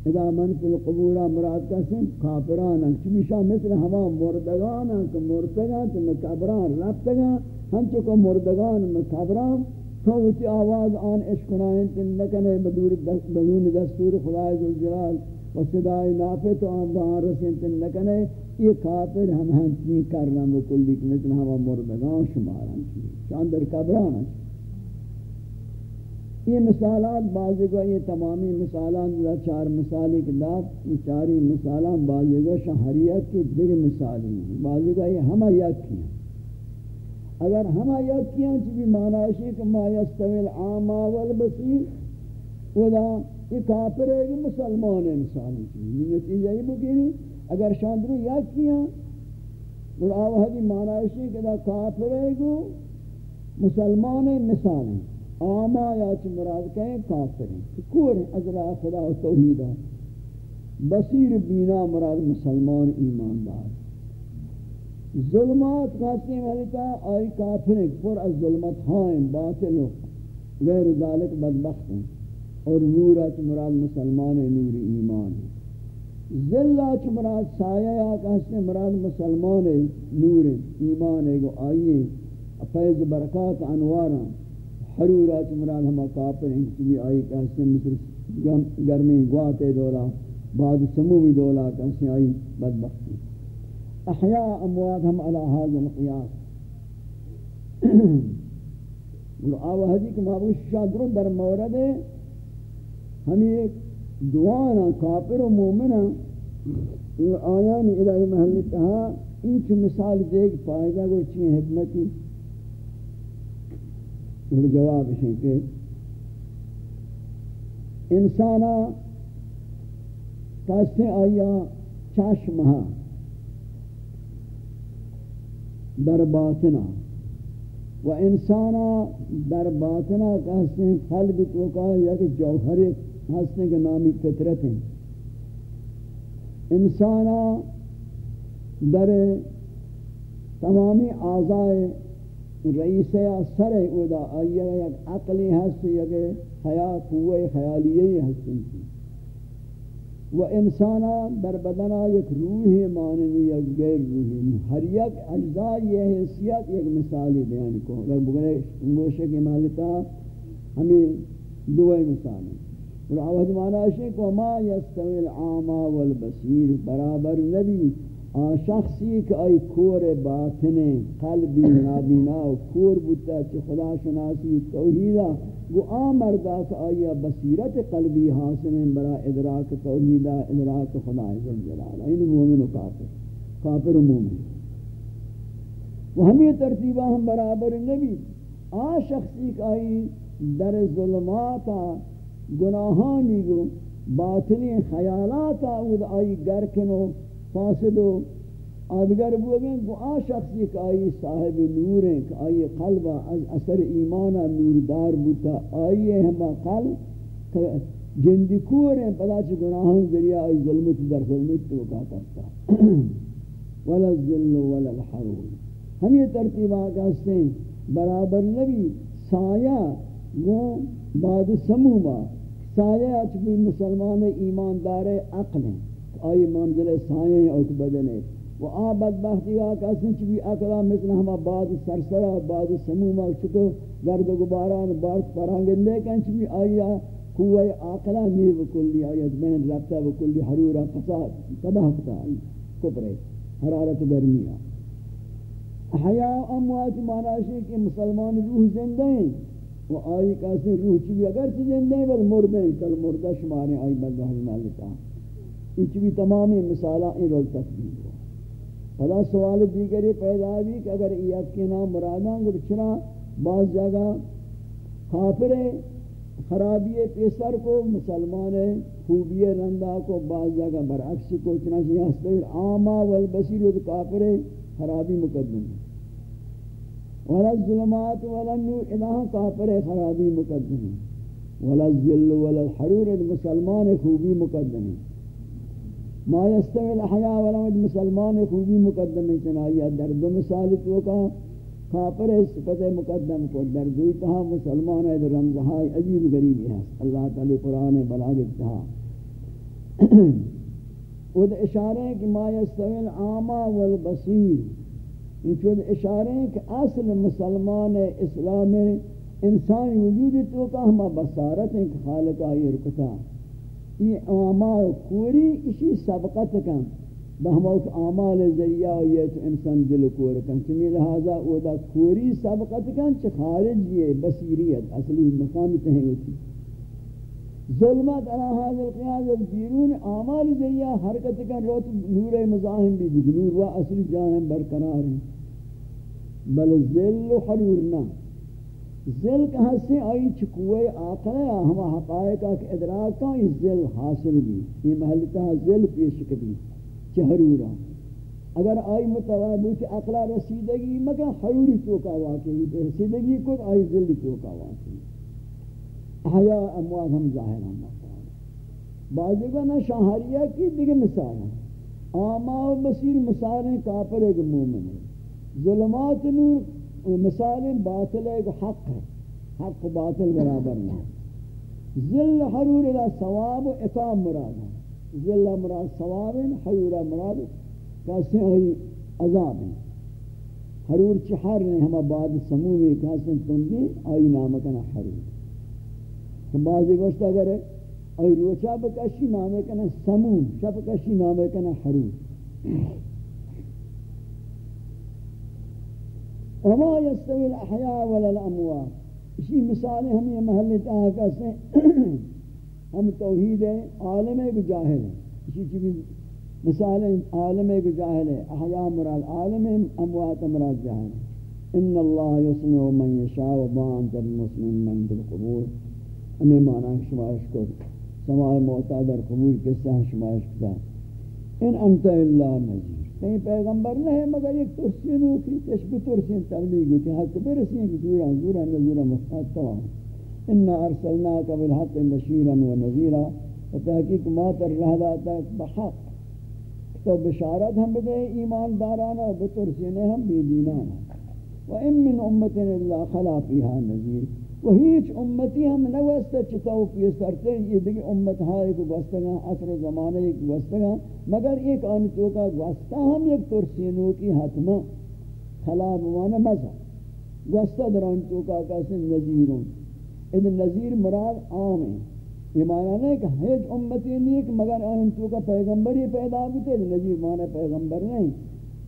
اذا من فی القبور مراد کسیم، کافران ہیں۔ چمیشا مثل ہما مردگان ہیں کہ مردگان تو مکبران رفتگان ہم چکو مردگان مکبران تو اچھی آواز آن عشقنائن تن نکنے بدون دستور خدای ذوالجلال و صدای نافع تو آن بہان رسین تن نکنے۔ یہ کافر ہم ہنچنی کرنا مکلی مثل ہما مردگان شماران چاندر کبران ہیں۔ یہ مثالات بعضی کو یہ تمامی مثالات یا چار مثالی کے داد یہ چاری مثالات بعضی کو شہریت کی دیگر مثالی ہیں۔ بعضی کو یہ ہمہ یک ہیں۔ اگر ہمہ یک ہیں چیزی معنی ہے کہ ما یستویل عاما والبصیر ودا یہ کافر ہے کہ مسلمان ہے مثالی چیزی یہ نتیجہ یہ بکنی اگر شاندرو یک ہیں، اور آوہدی معنی ہے کہ کافر ہے کہ مسلمان ہے مثال ہیں آما یا چی مراد کہیں کافر ہیں کور ہیں خدا و توحیدہ بصیر بینا مراد مسلمان ایماندار۔ ظلمات کہتے ہیں ملکہ آئی کافر ہیں پر از ظلمت ہائیں، باطل ہو غیر ذالک بدبخت ہیں۔ اور نورا چی مراد مسلمان نور ایمان ہے ذلہ چی مراد سایہ یا کہتے مراد مسلمان نور ایمان ہے گو آئیے۔ فیض برکات انوارا حرورات مراد ہما کافر ہیں کہ آئی کہتے ہیں، مثل گرمی، گواتے دولا بعد سمومی دولا، کہتے ہیں آئی بدبختی احیاء اموات ہم علی حاضر القیاس۔ آوہ حدی کہ محبوش شادر در مورد ہے ہمیں ایک دعانا کافر و مومنا آیان الہی محلتہا انچ مثال دیکھ فائدہ کو چین حکمتی۔ یہ جواب ہے کہ انسانا کیسے آیا چشمہ در باطنہ و انسانا در باطنہ کہتے ہیں قلب تو کا یک جوہر ہستے کے نامی فطرت ہیں انسانا در تمامی اعضائے رئیس سر ادا آئیہ یک عقلی حس یک حیات قوہ خیالیہ حسن و انسانا در بدنا یک روح ماننی یک غیر روحی۔ ہر یک اجزاء یہ حیثیت یک مثالی بیان کو۔ اگر بگرے گوشے کی مالتا، ہمیں دوئی مثال ہیں۔ اور آوہد معنی ہے کہ ما یستوی العاما والبصیر، برابر نبی۔ آن شخصی کہ آئی کور باطن قلبی نابینا و کور بودتا چی خدا شناسی توحیدہ گو آن مردہ کہ آئی بصیرت قلبی حاصل برا ادراک توحیدہ ادراک خدا عزم جلالہ این مومن و کافر. کافر و مومن. و ہمیں ترتیبہ ہم برابر نبی. آن شخصی کہ آئی در ظلماتا گناہانی گو، باطنی خیالاتا اود آئی گرکنو فاسد و آدگر بوگیں کہ آ شخص ایک آئی صاحب نور ہیں کہ آئی قلب از اثر ایمانا نوردار بوتا آئی ہما قلب جندی کور ہیں، پدا چھ گناہوں ذریعہ آئی ظلمت در ظلمت تو کا کرتا. ولا الظل ولا الحرور. ہم یہ ترتیب آگا ہیں، برابر نبی سایہ وہ بعد سموما. سایہ اچھ بھی مسلمان ایماندار عقل ہیں. آئی منزل سائیں اوک بدنے۔ و آ بدبختی کا کسی چی بھی اکلا مثل ہما بعد سرسرہ بعد سمومہ چکو گرد و گباران بارت پرانگندے کن چی بھی آیا قوہ آقلا میر بکلی آیت بین ربطہ بکلی حرورہ فساد تباہ کتا کپرے، حرارت گرمیہ حیاء اموات معنی ہے کہ مسلمان روح زندہ ہیں۔ وہ آئی کیسے روح چی بھی اگر چی زندہ ہیں، بل مردے ہیں، کل مردہ شمارے آئی بلدہ مالکہ ان چی بھی تمامی مثالہ ان رول تکبیر ہو پدا سوال دیگری پیدا بھی کہ اگر ایت کے نام مرادان گر چرا بعض جگہ خافر خرابی پیسر کو، مسلمان خوبی رندہ کو، بعض جگہ برعکس کو، چنانچہ یہ ہستویر آما والبسیر و کافر خرابی مقدم ولا الظلمات ولا النور الہ ہاں کافر خرابی مقدم ولا الذل ولا الحرور، مسلمان خوبی مقدم ہے ما يستوي الاحياء ولا مسلمان خوبی مقدم ہے در دو مثال تو کا کافر صفت مقدم کو در دوی تہا، مسلمان ہے رمزہائی عجیب غریب ہے۔ اللہ تعالی قرآن بلاغت تہا۔ وہ اشارہ ہے کہ ما يستوي العامى والبصير۔ یہ چود اشارے ہیں کہ اصل مسلمان اسلام انسانی وجود تو کا ہما بصارت ہیں کہ خالق آئی رکتا۔ یہ اعمال کوری اسی سبقت کن. بہموت اعمال ذریعہ یہ تو انسان دل کور کن. چمی لہذا او دا کوری سبقت کن چھ خارج یہ بصیریت اصلی مقام تہیں ہوتی ظلمت علی هذا القیاض بیرون اعمال ذریعہ حرکت کن. روت نور مزاحم بھی دیکھ نور و اصلی جانب برقرار. ہیں بل ذل و حرور نہ ذل کا حصے آئی چکوئے آقل ہے ہما حقائقہ کے ادراک کا اس ذل حاصل بھی، یہ محلتہ ذل پیش کری چہرورا۔ اگر آئی متوابو کہ اقلا رسیدگی، مگر حروری چوکا واقعی، رسیدگی کو آئی ذل چوکا واقعی۔ احیاء اموات ہم ظاہر ہم مطلب بعضی کا نا شاہریہ کی دیگه مثال ہے آما و بصیر مثال ہیں کافر ایک مومن ہے ظلمات نور مثال باطل ہے حق ہے، حق و باطل برابر نہیں۔ ذل حرور الى ثواب و اقام مراد ہے۔ ذل مراد ثواب حرور مراد کیسے ہوئی عذاب ہے۔ حرور چہر نے ہمہ بعد سمومی کیسے تندی آئی نامکنا حرور۔ تو بعضی گوشت اگر ہے آئی روچا بکشی نامے کنا سموم، شب کشی نامے کنا حرور۔ وما يستوي الأحياء ولا الأموات. اسی مثال ہم یہ محل تہا کہتے ہیں ہم توحید ہے عالم ایک جاہل ہے اسی چیز مثال عالم ایک جاہل ہے احیاء مراد عالم أموات مراد جاہل ہے إن اللہ یسمع من یشاء و بانت المسلم من بالقبور ہمیں معنی شمائش کو سماع معتادر قبور کس طرح شمائش کتا إن أنت اللہ نزیر کہیں پیغمبر نہیں مگر ایک ترسین ہوتی تشبہ ترسین تبلیغ ہوتی حق برسین کی دورا دورا نظورا مفتاد تمام انا ارسلناک بالحق بشیرا و نظیرا و تحقیق ما تر رہ داتا بحق تو بشارت ہم بدے ایمان دارانا و بترسین ہم بیدینانا و ام من امت اللہ خلا فیہا نظیر و ہیچ امتی ہم نوستا چتاو پیسرتے یہ دیکھ امت ہائے کو گوستگاں عصر زمانے کو گوستگاں مگر ایک آنی توکا گوستا ہم ایک ترسینو کی حتما خلا بوانا مزا گوستا در آنی توکا کسی نظیرون. ان نظیر مراد عام ہے یہ معنی نہیں کہ ہیچ امتی نہیں کہ مگر آنی توکا پیغمبری پیدا بیتے نظیر معنی پیغمبر نہیں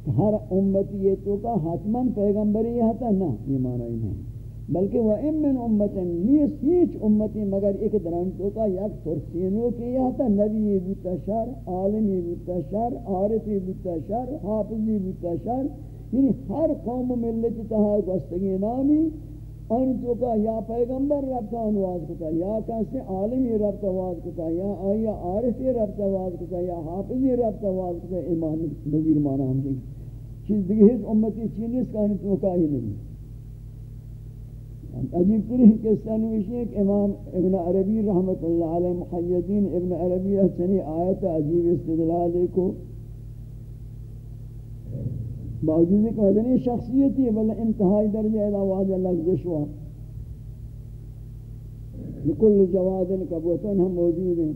کہ ہر امتی یہ توکا حتما پیغمبری حتا نا یہ معنی نہیں بلکہ وہ ام من امت نیس ہیچ امتی مگر ایک دران تو کا یک ترسینو کی یہ تا نبی بوتا شر، عالمی بوتا شر، عارفی بوتا شر، حافظی بوتا شر یعنی ہر قوم و ملت تہا گستگی نامی، ان تو کا یا پیغمبر رب انواز کتا، یا کسی عالمی رب کا واز کتا، یا آیا عارفی رب کا واز کتا، یا حافظی رب کا واز کتا، ایمان نظیر مانا ہم دیکھ چیز دیکھ ہیچ امتی چینیس کا ان تو کا ہی نہیں عجیب ترین قصہ نوشی ہے کہ امام ابن عربی رحمت اللہ علیہ محیدین ابن عربی اچھنی آیت عجیب استدلال کو باوجود کہ مدنی شخصیتی ہے بلہ انتہائی درجہ الہ اللہ جشوا لکل جوادن کبوتن ہم موجود ہیں۔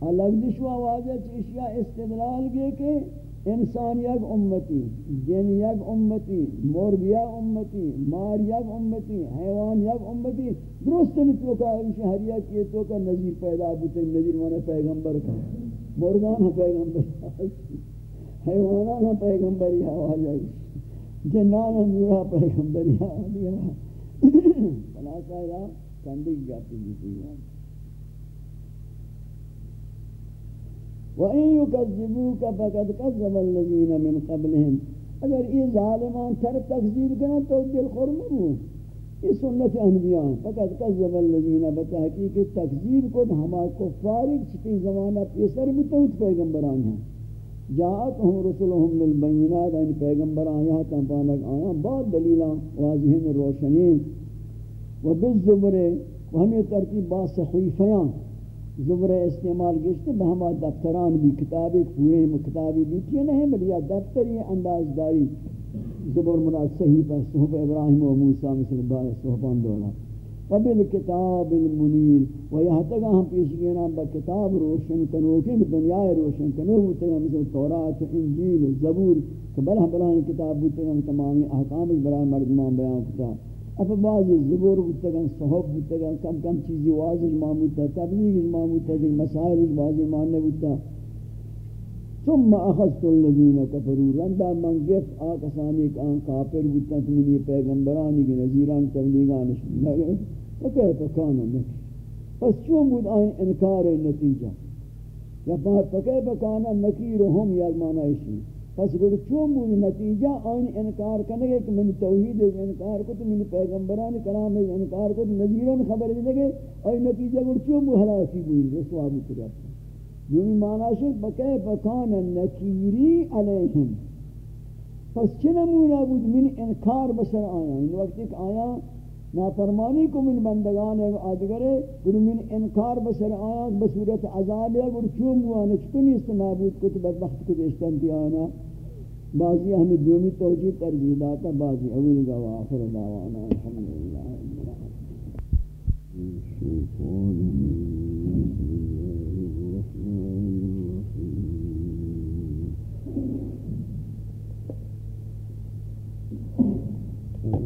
الگ دشوا واجہ چیشیا استدلال گئے کہ انسان یک امتی، جن یک امتی، مرغ یک امتی، مار یک امتی، حیوان یک امتی، درست نہیں تو کا شہریہ کی تو کا نظیر پیدا بوتے نظیر مانا پیغمبر کا مرغان ہاں پیغمبر حیوانان ہاں پیغمبری آواز جنان ہاں نورا پیغمبری آواز فلا چاہیے کندی جاتی جیتی ہے وَإِن يُكَذِّبُوكَ فَقَدْ كَذَّبَ الَّذِينَ مِن قَبْلِهِمْ اگر یہ ظالمان تر تکذیب کریں تو دل خرم ہو یہ سنت انبیاء فقط کذب الذین بتحقیق تکذیب کو ہما کفار چکی زمانہ پیسر بھی بتوت پیغمبران ہیں۔ جاءتهم رسلهم بالبینات، ان پیغمبران یہاں تنپانک آیا بعد دلیلہ واضحین روشنین و بالزبر و ہمیں ترتیب با صحیفیاں۔ زبر استعمال گشتے بہما دفتران بھی کتابی، پورے کتابی بھی کیے نہیں بلی یا دفتری انداز داری زبر مراد صحیح پر صحب ابراہیم و موسیٰ مثل بار صحبان دولا. قبل کتاب المنیر، و یہاں تک ہم پیش گئے با کتاب روشن کنو، کہ دنیا روشن کنو ہوتا مثل تورات، انجیل، زبور، کہ بلہ بلہ کتاب ہوتا تمامی احکام برای مردمان بیان کتاب اب بعض زبور بودتگن صحب بودتگن کم کم چیزی واضح معمودتا تبلیغ معمودتا دیکھ مسائل واضح ماننے بودتا ثم اخذت الذين كفروا رندا من گفت آکسانی کہ آن کافر بودتا تمہیں پیغمبرانی کے نظیران تبلیغانش لگے فکیف کانا نکی پس چون بود آن انکار نتیجہ یا فکر فکیف کانا نکیرهم یک معنی شید پس گوڑ چون بود نتیجہ، آئین انکار کرنے گے کہ من توحید انکار کو تو من پیغمبران کلام انکار کو تو نظیران خبر دینے گے آئین نتیجہ گوڑ چون بود حلاسی بود رسوا بود کرتا یونی معنی شد بکے بکان نکیری علیہم۔ پس چی نمونہ بود من انکار بسر آیا؟ یعنی ان وقت ایک آیا نافرمانی کو من بندگان آدگرے گوڑ من انکار بسر آیات بصورت عذاب ہے گوڑ چون موانک تو نیست نابود کو تو بدبخت کو دیشتن تی آنا بعضی ہمیں دومی توجیہ ترجیح داتا بعضی اول گا و آخر دعوانا، الحمدللہ ترى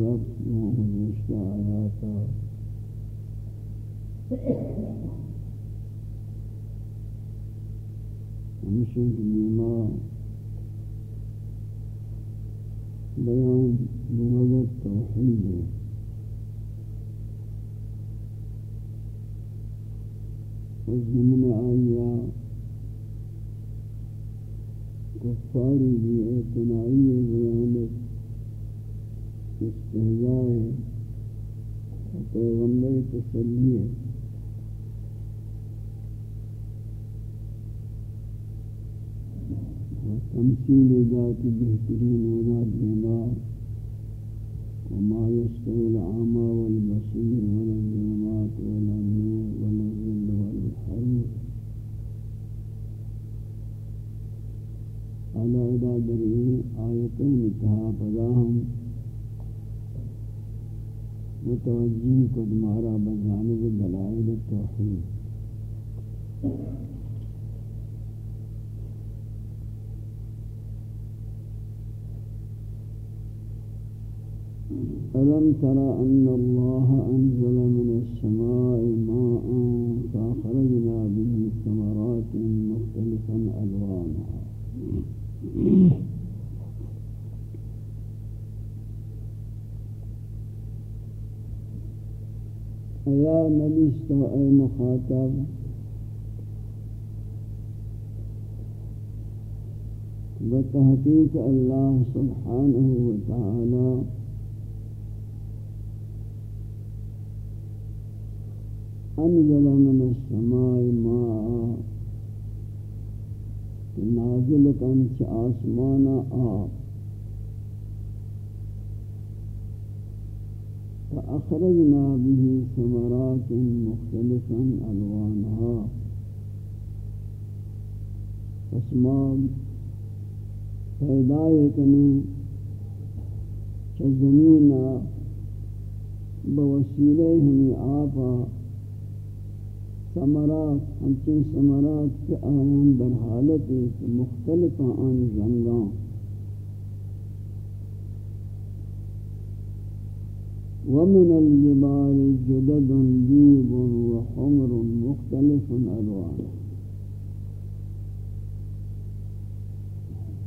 world ألم ترى أن الله أنزل من السماء ماء فأخرجنا به ثمرات مختلفا ألوانها. يا نبي استوى مخاطب؟ بتحقيق الله سبحانه وتعالى انزل من السماء ماء. نازل کن چ آسمان آب. فأخرجنا به ثمرات مختلفا ألوانها. اسمام پیدا کنی چ زمین آپا سمرات ہمچن سمرات کے آیان در حالت مختلف آن رنگاں ومن الجبال جدد بيض وحمر مختلف ألوان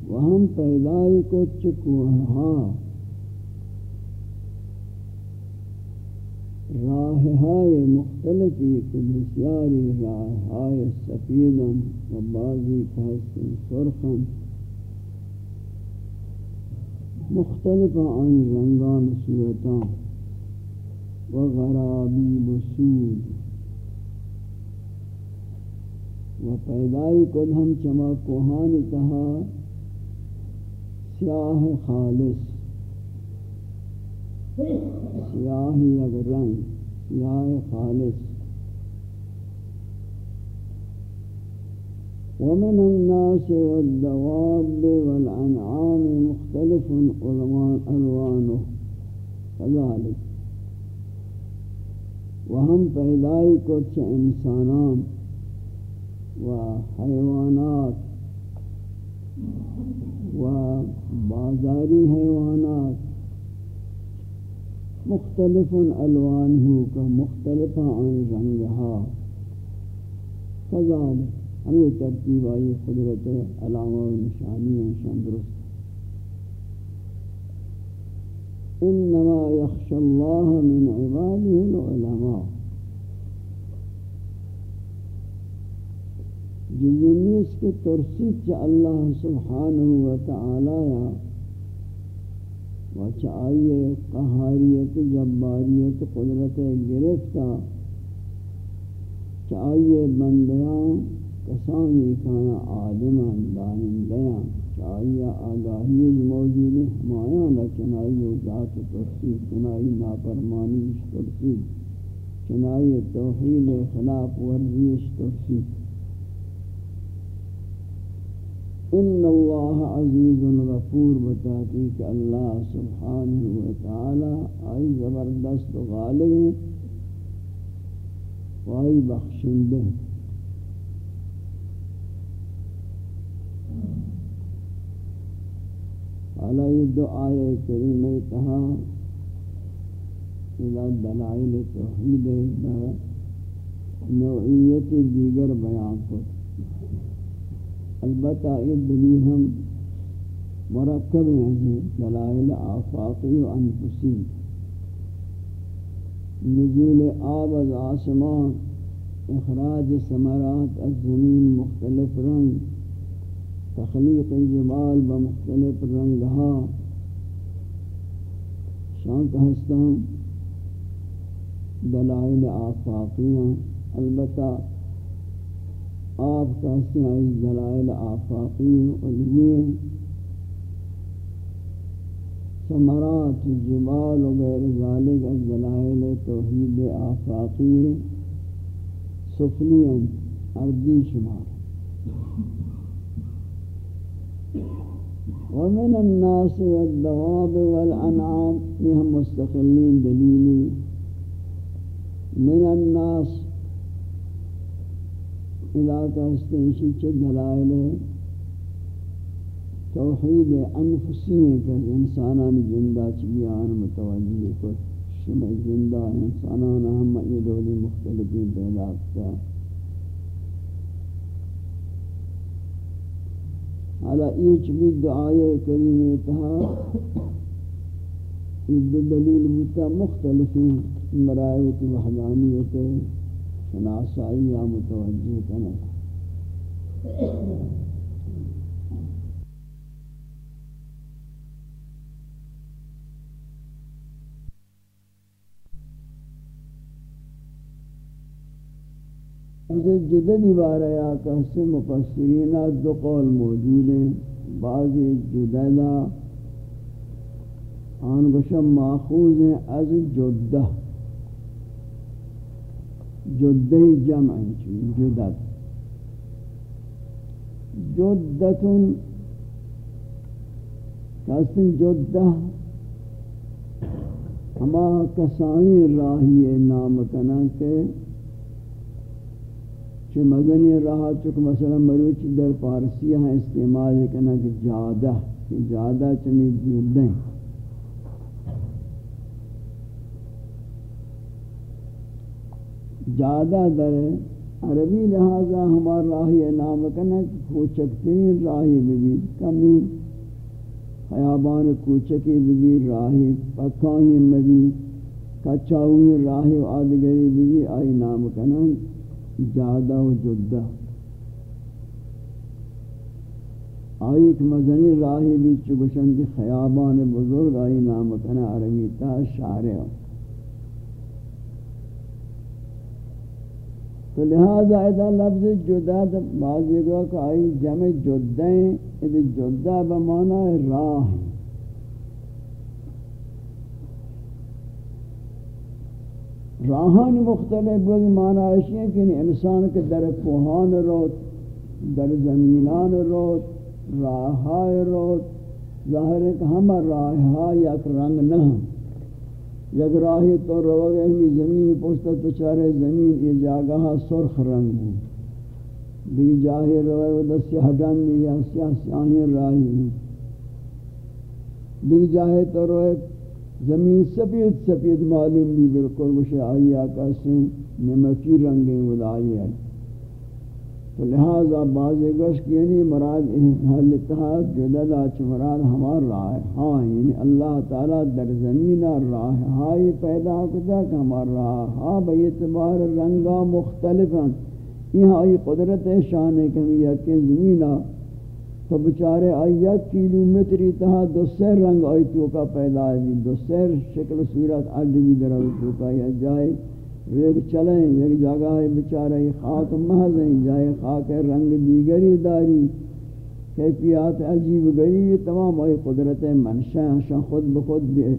وهم پیدائی کو چکوہا راہ ہائے مختلفی کہ بسیاری راہ ہائے سفیدن و بعضی کہستن سرخن مختلف عن رنگان صورتان و غرابی بسود و پیدائی کل ہم چما کوہانی کہا سیاہ خالص. سیاہی اگر رنگ سیاہ خالص۔ ومن الناس والدواب والعنعام مختلف ألوانه كذلك۔ وهم پیدائی کچھ انسانان و حیوانات و بازاری حیوانات۔ مختلف الوان ہو کا مختلف عن رنگها فضالک ہمیں ترتیب آئی قدرت علامہ و نشانی انشان درست۔ انما يخش الله من عباده العلماء۔ جزنیس کے ترسیت چا اللہ سبحانہ وتعالی وچائیے قہاریت، جباریت، قدرت گرفتا چائیے بندیاں، کسانی کانا آدمان دانندیاں چائیے آگاہی موجود، ہمایاں لچنائی ذات ترسید چنائی ناپرمانیش ترسید چنائی توحید خلاف ورزیش ترسید ان اللہ عزیز غفور بتحقیق اللہ سبحانہ وتعالی آئی زبردست غالب ہے وائی بخشندہ۔ علی دو آئے کریمہ کہا الہ دلائل توحید نوعیت دیگر بیان کو البتہ یہ دلیل ہم مرکب ہیں، دلائل آفاقی و انفسی۔ نزول آب از آسمان، اخراج ثمرات از زمین مختلف رنگ، تخلیق جبال بمختلف رنگها۔ شان کا ہستان دلائل آفاقیاں البتہ آپ کا ہستان دلائل آفاقی علمی ثمرات جبال و غیر ذالک از دلائل توحید آفاقی سفلی ارضی شمار ومن الناس والدواب والانعام یہ ہم مستقلین دلیلی. من الناس علاقہ استنشی چھ دلائل توحید انفسی ہے کہ انسانان زندہ چیان متوجہ کو شمع زندہ انسانان ہم یہ دولی مختلفی پیدا کرتا حالا ایچ بھی دعائے کریمی تہا یہ دلیل بتا مختلفی مرائیت وحدانیت. شناسائی یا متوجہ کرنے جدد بارہ یا کہتے مفسرین دو قول موجود ہیں. بعضی جددہ آن گشم ماخوذ ہیں. از جدہ جدہ جمع ہیں جدد جدتن کہتے جدہ ہما کسانی راہی نام کنا کہ چھ مگنی رہا چک مثلا مروچ در پارسی ہیں استعمال کرنا کہ جادہ جادہ چمی جدیں جادہ در عربی لہذا ہمار راہی نام کرنا کہ کوچکترین راہی بھی کمی خیابان کوچکی بھی راہی پکاہی بھی کچاوی راہی و آدگری بھی آئی نام کرنا جادہ و جدہ۔ آئی ایک مدنی راہی بھی چگشن کی خیابان بزرگ آئی نام کنا عربی تا شارع تو لہذا ایدہ لفظ جدہ بعضی کو کہ آئی جمع جدہیں ایدہ جدہ بمعنی راہ ہیں۔ راہان مختلف بگ معنی ایسی ہے کہ انسان کے در کوہان روت، در زمینان روت، راہائے روت، ظاہر ہے کہ ہم راہا یک رنگ نہ ہم۔ یک راہی تو روگ اہمی زمین پوچھتا تو چارے زمین، یہ جاگہ سرخ رنگ ہو دی جاہی روگ دا سیاہ ڈن یا سیاہ سیاہی راہی دی جاہی تو روگ زمین سفید سفید معلوم بھی بالکل مجھے آئی آقا سے نمکی رنگیں ودائی آئی. تو لہذا بعض گوش کی یعنی مراد حل اتحاد جدد آچ مراد ہمار راہ ہاں یعنی اللہ تعالیٰ در زمین راہ ہائی پیدا کتا کہ ہمار راہ ہاں بے اعتبار رنگا مختلف ہیں یہاں آئی قدرت شان ہے کہ ہم یقین زمینہ تو بچارے آئی یک کلومیتری تہا دو سیر رنگ آئی تو کا پیدا ہے۔ دو سیر شکل صورت اڈ بھی در آئی تو کا یا جائے۔ ریگ چلیں، یک جگہ ہے خاک محض ہیں، جائے خاک رنگ دیگری داری۔ کیفیات عجیب گری تمام آئی قدرت منشاہ شاہ خود بخود دے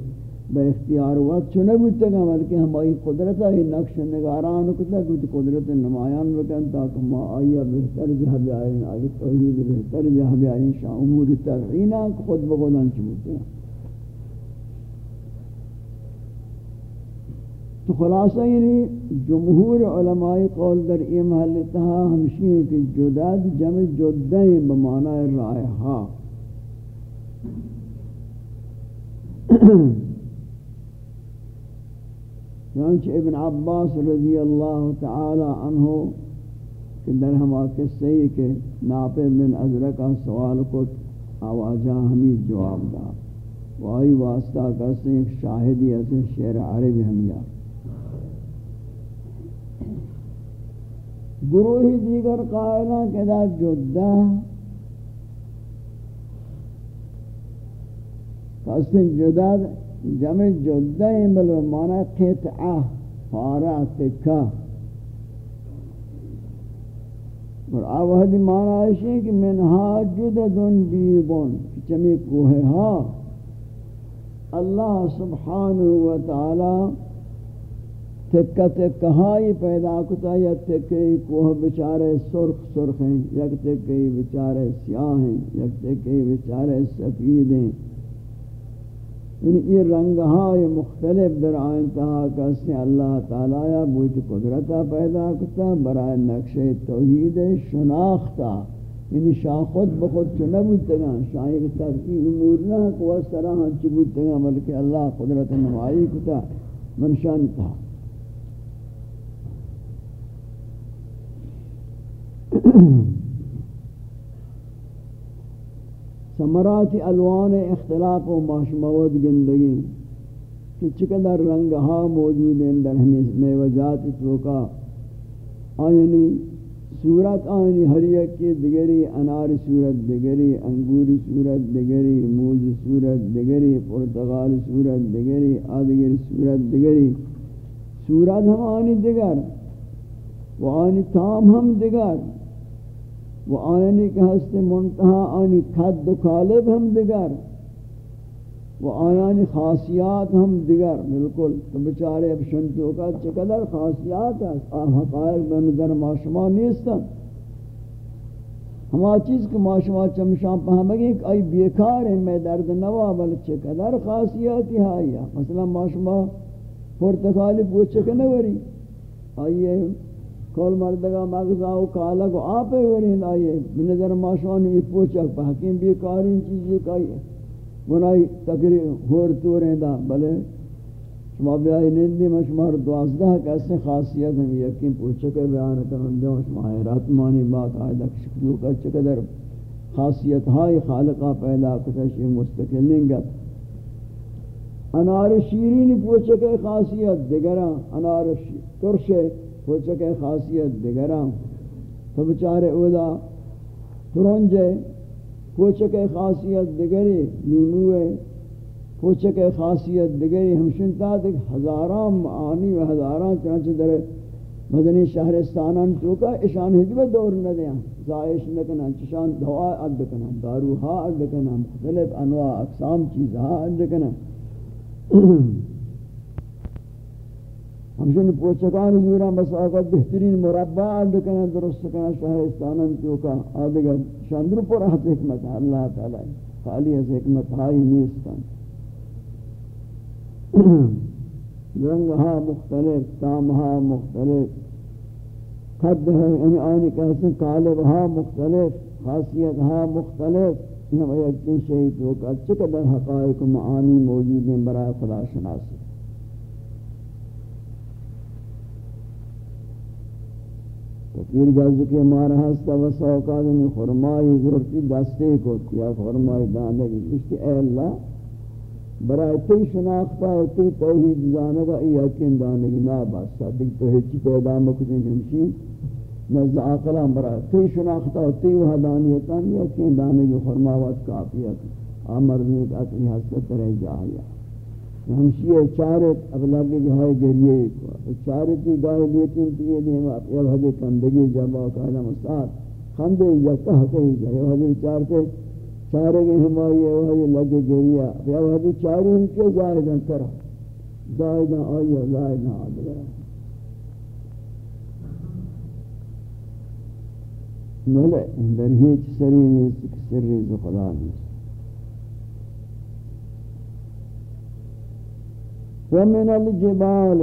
بے اختیار وقت چنے بودتا گا بلکہ ہماری قدرت آئی نقش نگاران کتا کہ قدرت نمایان بکن تاکہ ما آئیا بہتر جہاں بیائیں آئی توحید بہتر جہاں بیائیں شاہ امور تغیینہ خود بخودان چموتے ہیں۔ تو خلاصہ یعنی جمہور علماء قول در یہ محل تہا ہمشی ہیں کہ جداد جمع جدیں بمعنی رائحہ ہاں۔ چنانچہ ابن عباس رضی اللہ تعالی عنہ کہ در ہما قصے ہی کہ ناپع بن ازرقہ سوال کو آوازہ ہمیں جواب دا وائی واسطہ کہتے ہیں ایک شاہدی ایسے شعر عربی ہم یا گروہی دیگر قائلہ کہ دا جدہ کہتے جدہ جمع جدہ بلو مانا قطعہ فارا تکہ۔ اور آوہدی مانا ہے کہ منہا جددن بیضن چمی کوہ ہا اللہ سبحانہ وتعالی تکہ تکہائی پیدا کتا یا تکہی کوہ بچارے سرخ سرخ ہیں، یک تکہی بچارے سیاہ ہیں، یک تکہی بچارے سفید ہیں۔ یعنی یہ رنگہائی مختلف در آئنتہا کسی اللہ تعالیٰ یا بوجھ قدرتا پیدا کتا برای نقش توحید شناختا یعنی شاہ خود بخود چنہ بودتگا شاہ ایک ترکی امور نہ کو سراہ ہنچ بودتگا بلکہ اللہ قدرت نمائی کتا، منشان تھا سمرات الوان اختلاف و ماشموت گندگی کہ چقدر رنگہا موجود ہیں در ہمیں میوجات چوکا آئینی صورت آئینی ہر کی دگری انار صورت دگری انگور صورت دگری موز صورت دگری پرتغال صورت دگری آدگر صورت دگری صورت ہم آنی دگر و آنی تام ہم دگر وہ آئینی کے ہستے منتہا آنی خد و کالب ہم دگر وہ آیانی خاصیات ہم دگر بالکل، تو بچارے اب شنتوں کا چقدر خاصیات ہے آم حقائق بے نظر معاشمہ نیستا ہما چیز کہ معاشمہ چمشان پہمگی کہ آئی بیکار ہیں، میں درد نوا، بل چقدر خاصیاتی ہے مثلا معاشمہ پرتکالی پوچھے کہ نوری. آئیے کول مردگا مغزا و کالا کو آپ ورین آئیے بنظر ماشوان یہ پوچھا حکیم بھی کارین چیزی کائی گناہی تقریر ہور تو رہندا، بلے شما بیائی نندی میں شما دوازدہ کیسے خاصیت ہم یقین پوچھا کہ بیان کرن دے، شما حیرات مانی بات آئیدہ شکلو کا چقدر خاصیت ہائی خالقہ پہلا کتشی مستقلین انار شیرین پوچھا کہ خاصیت دگرہ انار ترشے پوچھے خاصیت دگرام تو بچارے اودا ترنجے پوچھے خاصیت دگری نیموے پوچھے خاصیت دگری ہمشنتا دیکھ ہزاران معانی و ہزاران چنانچہ در مدنی شہرستانان چوکا اشان حجب دور نہ دیا زائش نکنا چشان دعا عد کنا داروہا عد کنا مختلف انواع، اقسام، چیزہا عد کنا ہمشن پوچھکان زورا بس آقات بہترین مربع بکنا درست کنا شہرستانن کیوکا آدھگر شاندر پر رہت حکمت اللہ تعالی خالی از حکمت ہائی نیستان رنگہا مختلف تامہا مختلف خد ہے یعنی آنی کہتے ہیں کالبہا مختلف خاصیتہا مختلف یہ ایک شہید ہوکا چقدر حقائق معانی موجود ہیں، برای خدا شناسی۔ فقیر گز کے مارا ہستا وسا اوقات میں خرمائی ضرورتی دستے کو کیا خرمائی دانے کی اس اے اللہ برای تی شناختا و تی توحید جانے گا، ای یقین دانے کی نا بس صدق تو ہیچی پیدا مکتیں جمشی نزد آقلا برای تی شناختا و تی وحدانیتا یقین دانے کی خرماوات کافیت، آمر نیک اتنی حسد ترے جاہیا ہمشی چارت اب لگے کہ ہائے گریے کو چارتی گاہ لیکن تیے دیں آپ یہ حدی کندگی جبا کہنا مستاد خندے یا کہہ کہی جائے، یہ حدی چارتے چارے گے ہمائی یہ حدی لگے گریا یہ حدی چاری ہم کے زائدہ کرا؟ زائدہ آئیہ زائدہ آدھگرہ ملے در ہیچ سری نیست سری زخلا نیست ومن الجبال.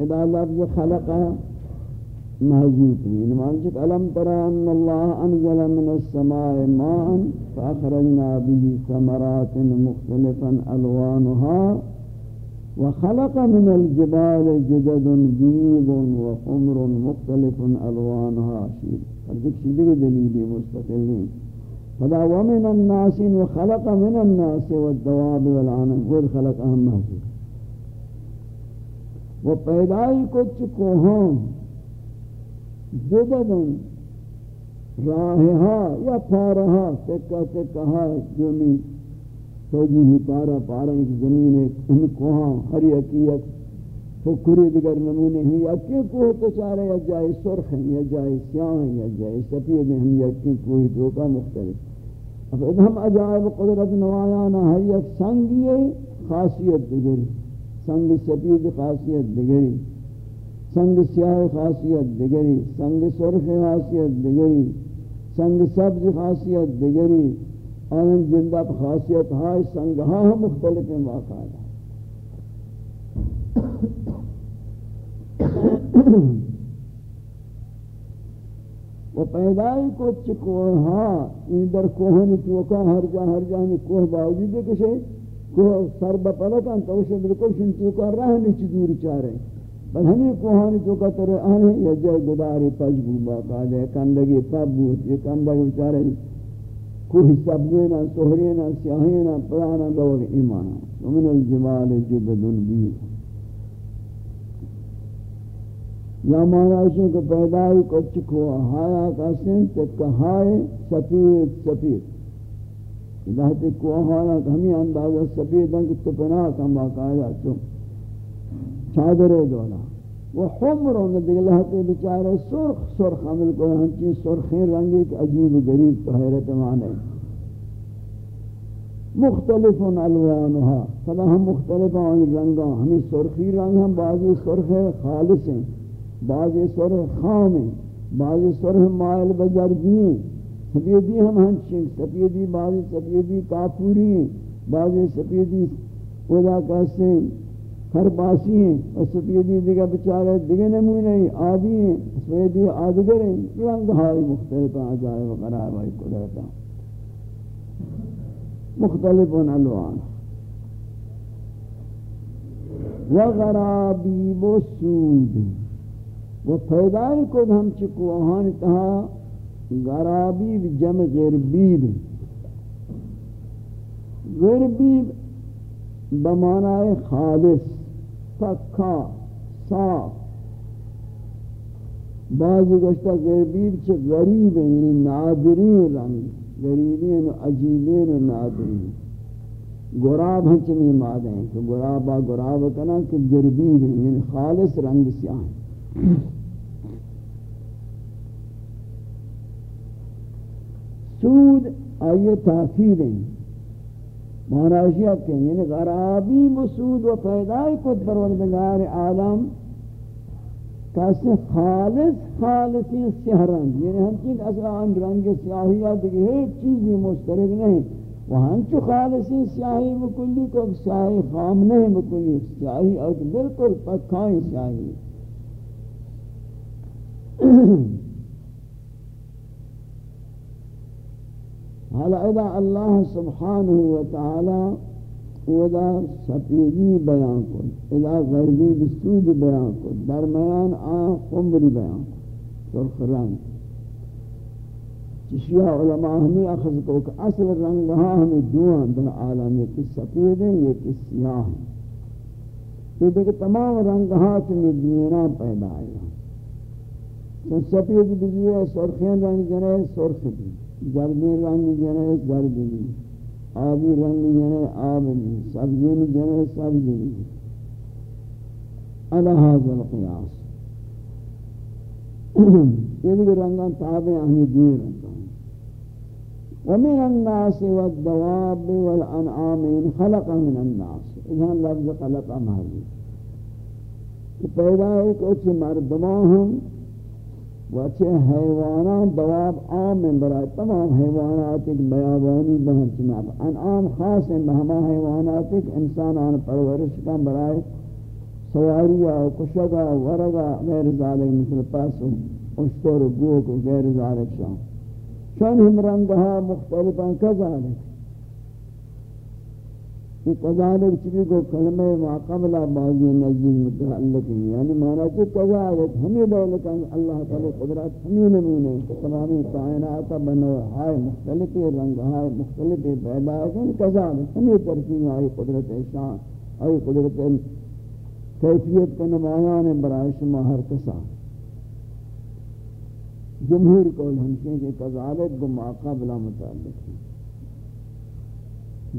إذا لفظ خلق محجوب يعني معنى ألم ترى أن الله أنزل من السماء ماء فأخرجنا به ثمرات مختلفا ألوانها وخلق من الجبال جدد بيض وحمر مختلف ألوانها. شيء. فردك شيء مستقلين ومن الناس وخلق من الناس والدواب والعنب والخلق أهم محجوب وہ پیدائی کو چکو ہوں۔ جددن راہہا یا پارہا تکہ تکہا جمی توجیہی پارا پارا ایک زمین ہے ہم کوہاں ہر یکی یک فکری دیگر نمونے ہیں یکی کوہ تو یا جائے سرخ ہیں، یا جائے سیاہ ہیں، یا جائے سفید ہیں ہم یکی کوہی تو کا مختلف۔ اب ادھم عجائب قدرت نوایانا ہر یک سنگی خاصیت دیگری سنگ سفید خاصیت دیگری، سنگ سیاہ خاصیت دیگری، سنگ سرخ خاصیت دیگری، سنگ سبز خاصیت دیگری آن زندہ خاصیت ہائی سنگہا ہم مختلف واقع ہے وہ پیدائی کو چکوہ ہاں این در کوہنی چوکا ہر جا ہر جا ہمیں کوہ باوجود ہے کسے کوہ سر بپلکن تو اسے بلکل شن چوکا رہنی چی دور چارے بل ہمیں کوہانی چوکا ترے آنے یا جائے گداری پجبو باقا دے کندگی پبو یہ کندگی چارے کوئی سبزینا سہرینا سیاہینا پرانا دور ایمانا ومن الجمال جدد بیر یا مانا اسے کو پیدای کو ہایا کا سن تکا ہائے سفید سفید. لہتے کو ہایا کہ ہمیں اندازہ سفید ہیں تو پناہ کم باقاعدہ چون چادرے دولا وہ حمروں نے دیکھ لہتے بچارے سرخ سرخ عمل کو ہنچی سرخیں رنگی کہ عجیب غریب تو حیرت مانے مختلف الوانها فلا ہم مختلف ہیں رنگاں ہمیں سرخی رنگ ہم بعضی سرخ خالص ہیں بعضی سرخ خام ہیں بعضی سرخ مائل بجردی ہیں سفیدی ہم ہنچیں سفیدی بعضی سفیدی کافوری ہیں بعضی سفیدی خدا کہتے ہیں، ہر باسی ہیں اور سفیدی دیگا بچارے دیگے نمونے ہیں آدھی ہیں، سفیدی آدگر ہیں، رنگ ہائی مختلف آجائے وقرار بھائی قدرتا مختلف الوان۔ وغرابیب و سود۔ و پیدای کو ہم چکو آہان تہا غرابیب جمع غربیب غربیب بمعنی خالص، پکا، صاف. بعضی گوشتا غریب چھ غریب ہیں یعنی نادرین رنگ. غریبین و عجیبین و نادرین. گراب ہم چمی مادے ہیں کہ گرابا گراب کنا کہ غریبین ہیں یعنی خالص رنگ سیاہ ہیں سود، آئیے تاثیر ہیں۔ مہاراجیت کے یعنی غرابی مسود و پیدای کت پروردگار عالم، کسی خالص خالصی سہرن یعنی ہم چیز اصلا ان رنگ سیاہیات دیکھ ایک چیزی مشترک نہیں، وہ ہم چو خالصی سیاہی مکلی کو سیاہی خام نہیں مکلی، سیاہی اور بالکل پکھائیں سیاہی۔ حالا اذا اللہ سبحانہ وتعالی ودا سفیدی بیان کن اذا غربی بسود بیان کن درمیان آن خمری بیان کن سرخ رنگ چشیہ علماء ہمیں اخذ کو کہ اصل رنگ ہاں ہمیں دوان در عالم یہ کس سفید ہیں یہ سیاہ ہیں. یہ دیکھ تمام رنگ ہاں چمی دینا پیدا آیا سفید بھی ہے سرخین رنگ جنے سرخ بھی۔ گردی رنگ جنے گردی آبی رنگ جنے آب سبزی جنے سبزی على هذا القياس یہ بھی رنگان تابع ہمیں دیر ومن الناس والدواب والانعام ان خلق من الناس۔ اذا لفظ خلق مہلی کہ پیدا ہے کہ مردمان ہم وچے حیوانات دواب عام میں برائے تمام حیوانات ایک بیابانی بہن چناب انعام خاص ہیں بہما حیوانات ایک انسان آن پرورش کا برائے سواریا کشگا، ورگا، غیر ذالک مثل پاسو اشتر گوک غیر ذالک شان۔ شان ہم رنگها مختلفا کذالک۔ یہ قضالک چکی کو کلمہ ما قبل بعضی نزدیک متعلق یعنی ہے یعنی مانا کہ قضالک ہمیں دولت اللہ تعالی قدرت ہمیں نمونے تمامی کائنات بنو ہائے مختلف رنگ ہائے مختلف پیدا یعنی ہے قضالک ہمیں ترکیم آئی قدرت شان، آئی قدرت کیفیت کا نمایان برای شما ہر کسا جمہور کو ہمشیں کہ قضالک بما قبل متعلق ہے۔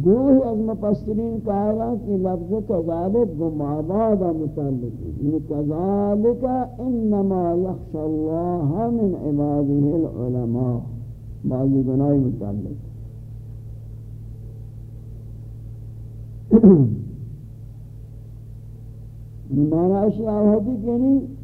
گروہ از مفسرین کہا گا کہ لفظ کذالک گمعباد متعلق یعنی کذالک انما یخش اللہ من عباده العلماء. بعضی گناہی متعلق. مانا اشیاء ہوتی کہ نہیں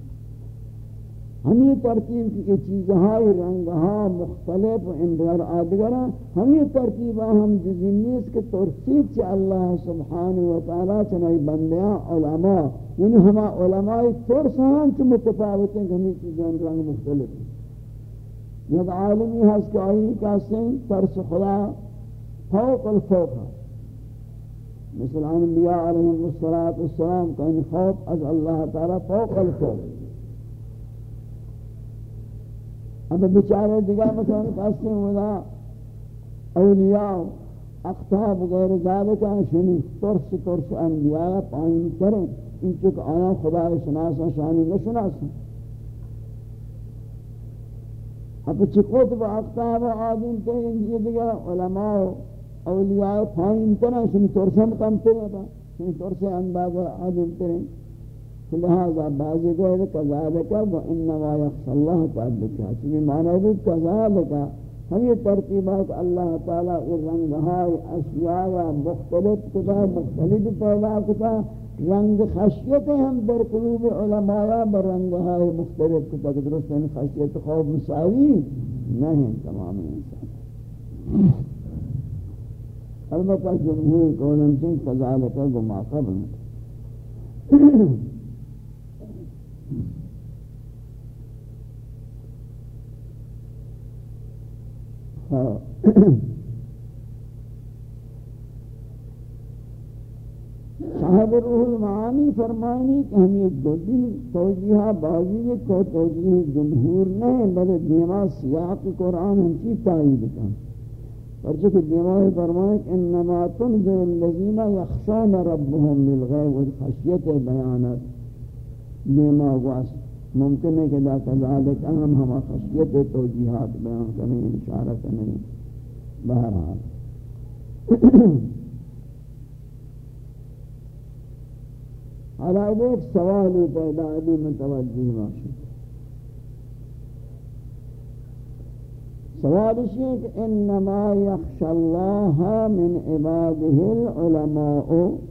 ہمیں ترتیب کی یہ چیزہائی رنگہا مختلف اندر آدگرہ، ہمیں ترتیبہ ہم جزینیس کے ترسیب چا اللہ سبحانہ وتعالی چنائی بندیاں علماء یعنی ہما علماء ترسان چا متفاوت ہیں ہمیں چیزیں رنگ مختلف ہیں۔ یک عالمی ہست کہ آئی کہتے ہیں ترس خدا فوق الفوق ہے مثل انبیاء علیہ السلام کہ خوف از اللہ تعالی فوق الفوق اب بیچارے دیگر مثلا قصے ہونا اولیاء اقتاب غیر ذالک شنی ترس ترس انبیاء پائن کریں ان چک آیا خدا شناسا شانی نشناسا اب چکوت با اقتاب آدم تے یہ دیگر علماء اولیاء پائن کریں شنی ترسم کم با شنی ترس انبیاء آدم ترے لہذا بعضی کو ہے کذالک و انما یخش اللہ تعالی کا چلی معنی بھی کذالک ہم یہ ترتیبات اللہ تعالی رنگہائی اشیاء مختلف کتا مختلف پیدا کتا رنگ خشیت ہم در قلوب علماء برنگہائی مختلف کتا. کہ درست ان خشیت خوف مساوی نہیں تمام انسان. البتہ جمہور قولن سے کذالک گما قبل ہاں۔ صاحب روح المعانی فرمائنی کہ ہم یہ دو جی توجیہ بازی کو توجیہ جمہور نہیں بلے دیما سیاق قرآن ہم کی تائید کا پرچہ کہ دیما فرمائیں کہ انما تنظر الذین یخشون ربهم بالغیب والخشیت بیانت دیما واسط ممکن ہے کہ لا کذالک اہم ہما خشیت توجیحات بیان کریں اشارہ کریں بہرحال حالا ایک سوال پیدا ابھی متوجہ باشد سوال یہ کہ انما یخش اللہ من عباده العلماء.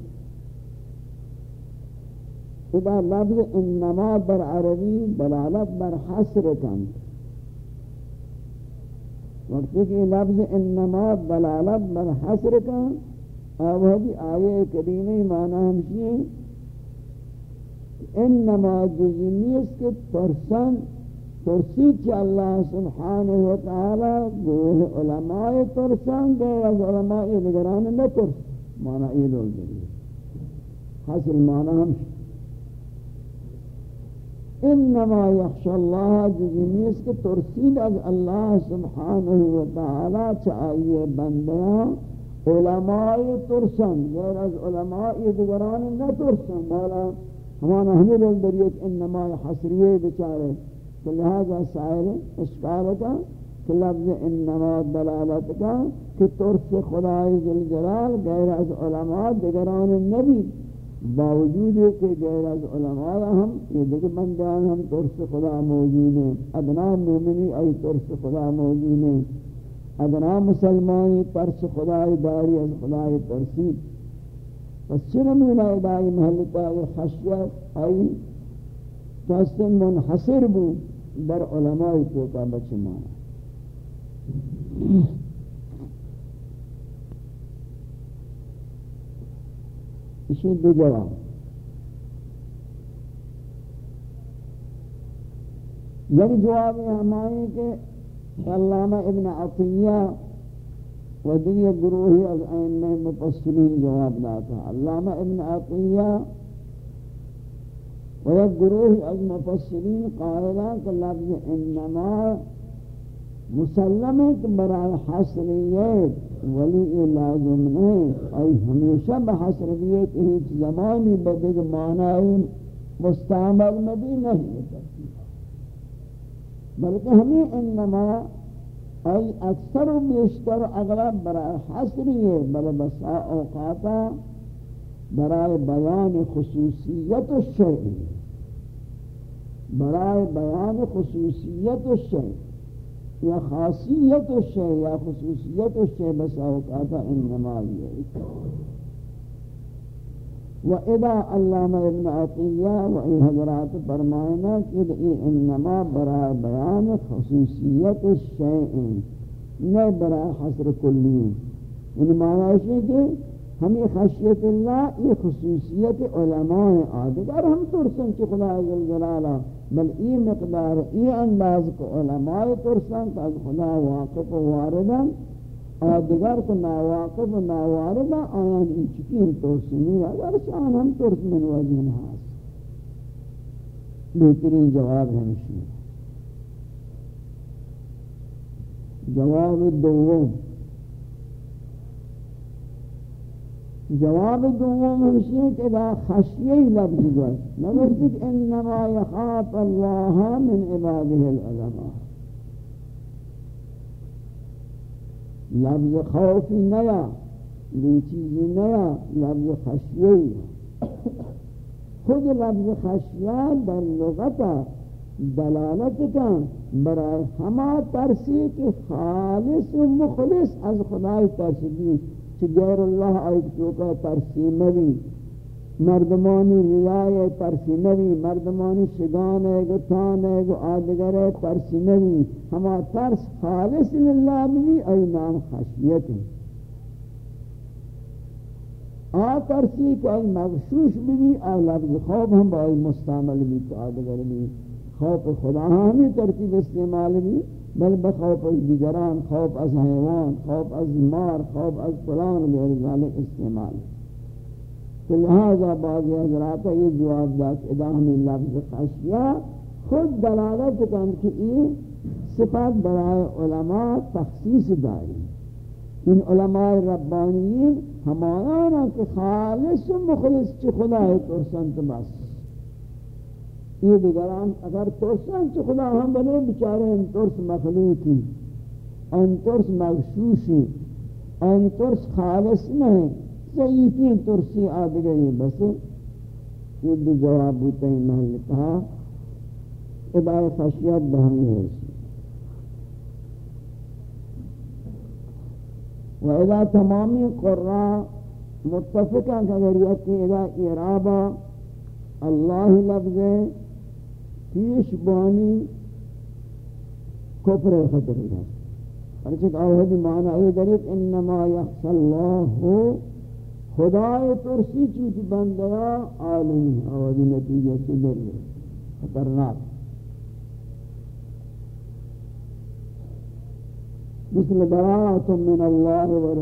اذا لفظ انما بر عربی دلالت بر حسر کن. وقتی کہ لفظ انما دلالت بر حسر کن آوہدی آیے کریمی معنی ہمشی ہے. انما جزنیس کے پرسن ترسید چی اللہ سبحانہ وتعالی گوہ علماء ترسن گئے از علماء نگران نہ نترس معنی ایلو جلیل حسر معنی ہمشی. انما یخش اللہ جزینیس کے ترسید از اللہ سبحانہ وتعالی چاہیے بندیاں علماء ترسن غیر از علماء دیگران نہ ترسن مولا ہمانا ہمیں لوگ دریت انما حسریے بچارے تو لہذا سائر اشکال کا کہ لفظ انما دلالت کا کہ ترس خدای ذلجلال غیر از علماء دیگران نبی. باوجود ہے کہ غیر از علماء ہم، یہ دیکھ بندیان ہم ترس خدا موجود ہیں، ادنا مومنی ای ترس خدا موجود ہیں، ادنا مسلمانی ترس خدا داری از خدا ترسی. پس چنمون ادائی محلتا و خشیت ای کسی منحصر بو در علماء تو کا بچمانا. اسی دو جواب۔ یک جواب ہماری کہ علامہ ابن عطیہ و دیگر گروہی از ائمہ مفسرین جواب داتا۔ علامہ ابن عطیہ و یک گروہی از مفسرین قائلہ کہ لفظ انما مسلمت برای حسریت ولی یہ لازم نہیں ای ہمیشہ بحسریت ہیچ زمانی بدگ معنی مستعمل نبی نہیں بلکہ ہمیں انما ای اکثر و بیشتر اغلب برای حسری ہے بل بسا اوقاتا برای بیان خصوصیت الشیء برای بیان خصوصیت الشیء یا خاصیت الشیء یا خصوصیت الشیء بسا اوقاتا انما یہ و اذا علامہ ابن عطیہ و ای حضرات فرمائنا کہ ای انما برای بیان خصوصیت الشیء نہ برای حصر کلی ان یعنی معنی ہے کہ ہمیں خشیت اللہ، یہ خصوصیت علماء آدھگر ہم ترسن چی خدا عزیز جلالہ بل ای مقدار، ای انداز کو علماء ترسن تا خدا واقف و واردن آدگر کو ناواقف و ناواردہ آیان این چکین ترسنی اگر شان ہم ترس من وجہ بہترین جواب ہے مشہور جواب دوم. جواب دوم ہمشی کہ اذا خشیئی لفظ گوش. نبرتک انما یخاف اللہ من عباده العلماء. لفظ خوفی نیا. دی چیزی نیا. لفظ خشیه. خود لفظ خشیه در لغت دلالت کن. برای ہما ترسی کہ خالص و مخلص از خدای ترسی. چی غیر اللہ آئیت چوکا ترسی مبی مردمانی ریائے ریای پرسینوی مردمانی شگان گو تان گو آدگر پرسینوی ہما ترس خالص للہ بھی ای نام خشیت. ہے آ ترسی کہ ای مغشوش بھی آ لفظ خوف ہم با بائی مستعمل بھی تو آدگر بھی خوف خدا ہمی ترتیب استعمال بھی بل بخوف از دیگران، خوف از حیوان، خوف از مار، خوف از فلان غیر ذالک استعمال. تو لہذا بعضی حضرات یہ جواب دا کہ ادا ہمیں لفظ خشیہ خود دلالت کن کہ یہ صفات برائے علماء تخصیص داری. ان علماء ربانیین ہمانا کہ خالص و مخلص چی خدا ہے ترسن تو بس. یہ دیگران اگر ترسن چی خدا ہم بنے بچارے ان ترس مخلوقی ان ترس مغشوشی ان ترس خالص نہیں ضعیفی ترسی آدگئی بس یہ بھی جواب ہوتا ہے محل کہا ادائی خشیت بہمی ہے و اذا تمامی قرآن متفقہ کہ اگر یکی اذا ارابا اللہ لفظ پیش بانی کفر خطر ہے۔ پرچک آوہدی معنی ہے دریت انما یخش اللہ، خدای ترسی چیز بندیا عالمی آوازی نتیجہ سے در لے خطرناک۔ مثل براعت من اللہ و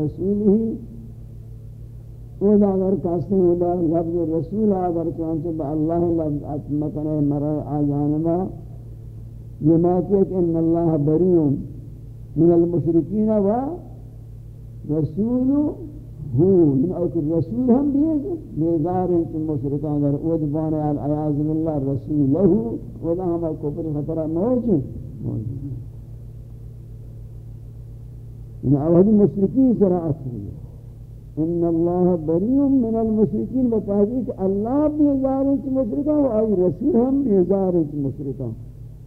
اودا اگر کاستے اودا لفظ رسول اگر چانچہ با اللہ لفظ اتمکنے مرے آجانبا یہ ماتیت ان اللہ بریون من المشرکین و رسول ہوں أو کہ رسول ہم بھی بیزار ہیں کہ مشرکان در ادبان العیاض باللہ رسول لہو ودا ہم کفر خطرہ موجود موجود ان اوہدی مشرکین سراعت ہوئی إن الله بريء من المشركين. بتاجی الله اللہ بیزار وأي مشرکا و آئی رسول ہم بیزار اس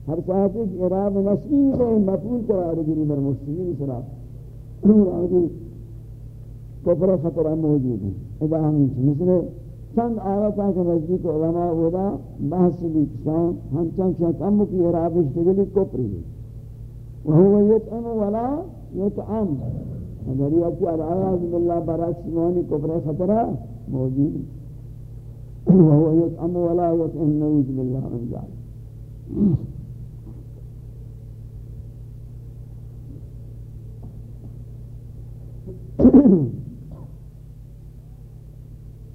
ہر ساتھ ایک اعراب نسبی تو مفعول قرار گری در مشرکین سرا. نور آگے کفر خطر موجود ہیں اذا ہم مثل چند آیتا کے نزدیک علماء اولا بحث بھی شان ہم چند چند امو کی اعراب اشتگلی کفری ہے. وهو يطعم ولا يطعم اگر یہ کہ العیاذ باللہ برعکس مہنی کفر خطرہ موجود وهو يطعم ولا يطعم نوز باللہ من ذلك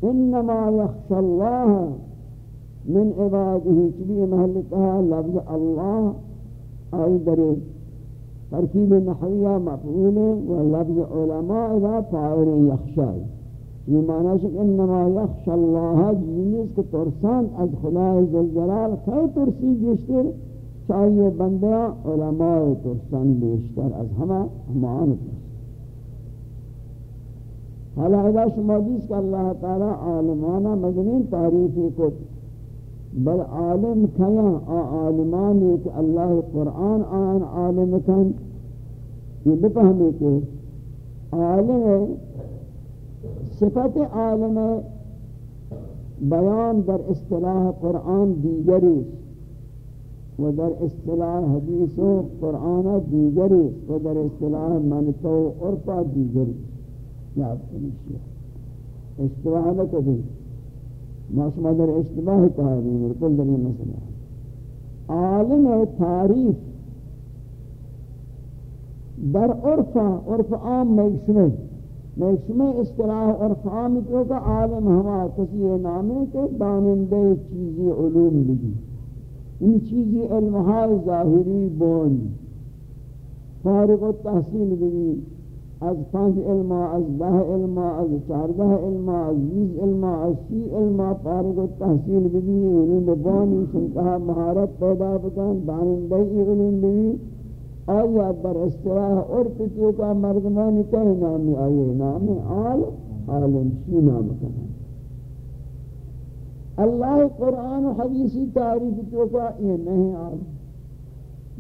انما یخش اللہ من عباده چلی مهلكها لفظ اللہ أو دريد ترکیب نحویہ مفعول و لفظ علماء اذا فاعل یخشى یہ معنی ہے کہ انما یخشى اللہ جنس کے ترسان از خدا جلال خیر ترسی جشتر چاہیے بندیاں علماء ترسن بیشتر از ہمہ ہمان ترسن حالا اذا شما دیس کہ اللہ تعالی عالمانا مدنین تعریفی کو بل عالم کیا؟ آ عالمانی کہ اللہ قرآن آن عالم کن۔ یہ بفہمی کہ عالم صفت عالم بیان در اصطلاح قرآن دیگری و در اصطلاح حدیث و قرآن دیگری و در اصطلاح منتو عرفا دیگری یاد کنیشی اشتباہ نہ ما شما در اشتباہ تعریف بالکل در یہ مسئلہ عالم تعریف۔ در عرف عرف عام میں شمه میں اصطلاح عرف عام تو کا عالم ہما کسی نام ہے کہ دانندے چیزی علوم لگی ان چیزی علمها ظاہری بون، فارغ التحصیل لگی از پانچ علم، از ده علم، از چارده علم، از بیز علم، از سی علم فارغ التحصیل لگی علوم بانی سنتها مہارت پیدا بکن دانندے علوم لگی آیا بر اصطلاح عرف تو کا مردمانی کئی نامی؟ آئے نامی؟ عالم عالم شی نام کنا اللہ قرآن و حدیثی تعریف تو کا یہ نہیں عالم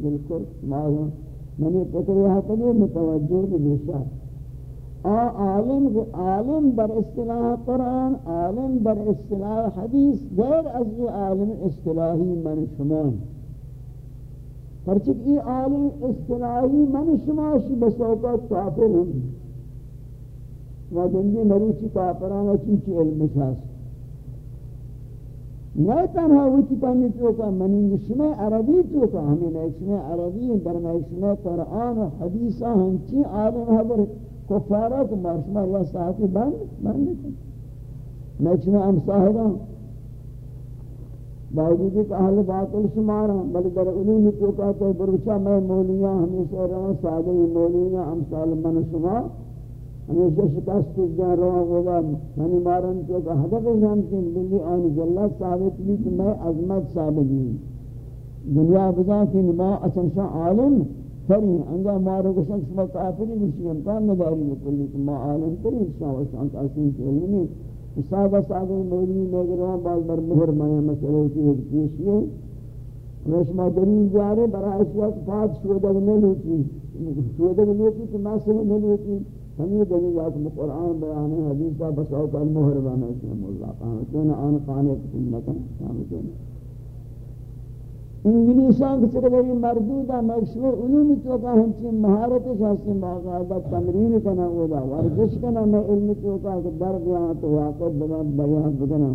بالکل معلوم. نے پتر یہاں تلی متوجہ بشا آ عالم عالم بر اصطلاح قرآن عالم بر اصطلاح حدیث غیر از یہ عالم اصطلاحی من شمان پرچک ای عالم اصطلاحی من شماشی بسوقات کافر ہوں و دنگی مروچی کافرانا چنچی علم شاست نہ تنہا وچی پانی چوکا منی نشمہ عربی چوکا ہمیں نشمہ عربی در نشمہ قرآن و حدیثہ ہنچی عالم حبر کفارہ کو مرشمہ اللہ صاحبی بند بند نشمہ امساہدہ باوجود کہ اہل باطل شمارا بل در علوم تو کہتے بروچہ میں مولیاں ہمیشہ رہا سادہ مولیاں امثال من شما. ہمیشہ شکست جان رہا ہوگا منی مارن تو کہ حدب جانتیں بلی آن جلت ثابت بھی کہ میں عظمت ثابت بھی دنیا بزا کی نما اچنشا عالم فری انگا مارو کشن شما کافری بشی امکان نداری بکلی کہ ما عالم تری شما وشان کاسین کے علمی صاحب صاحب مولی نگران باز بر مہر مایا مسئلہ کی ایک پیش یہ رشمہ دلیل جارے برای اشیاء فات شودگ نلوٹی شودگ نلوٹی کہ مسئلہ نلوٹی ہمیں دلیل آت قرآن بیان ہے، حدیث کا بساو کا المہر بانا اسلام اللہ قامتون آن قانے کتنکن قامتون انگلیسان کے چکلری مردودہ مکشور علومی چوکا ہنچی مہارت شاستی باقاعدہ تمرین کنا اودا ورزش کنا میں علمی چوکا کہ در بیان تو واقع بیان بیان بکنا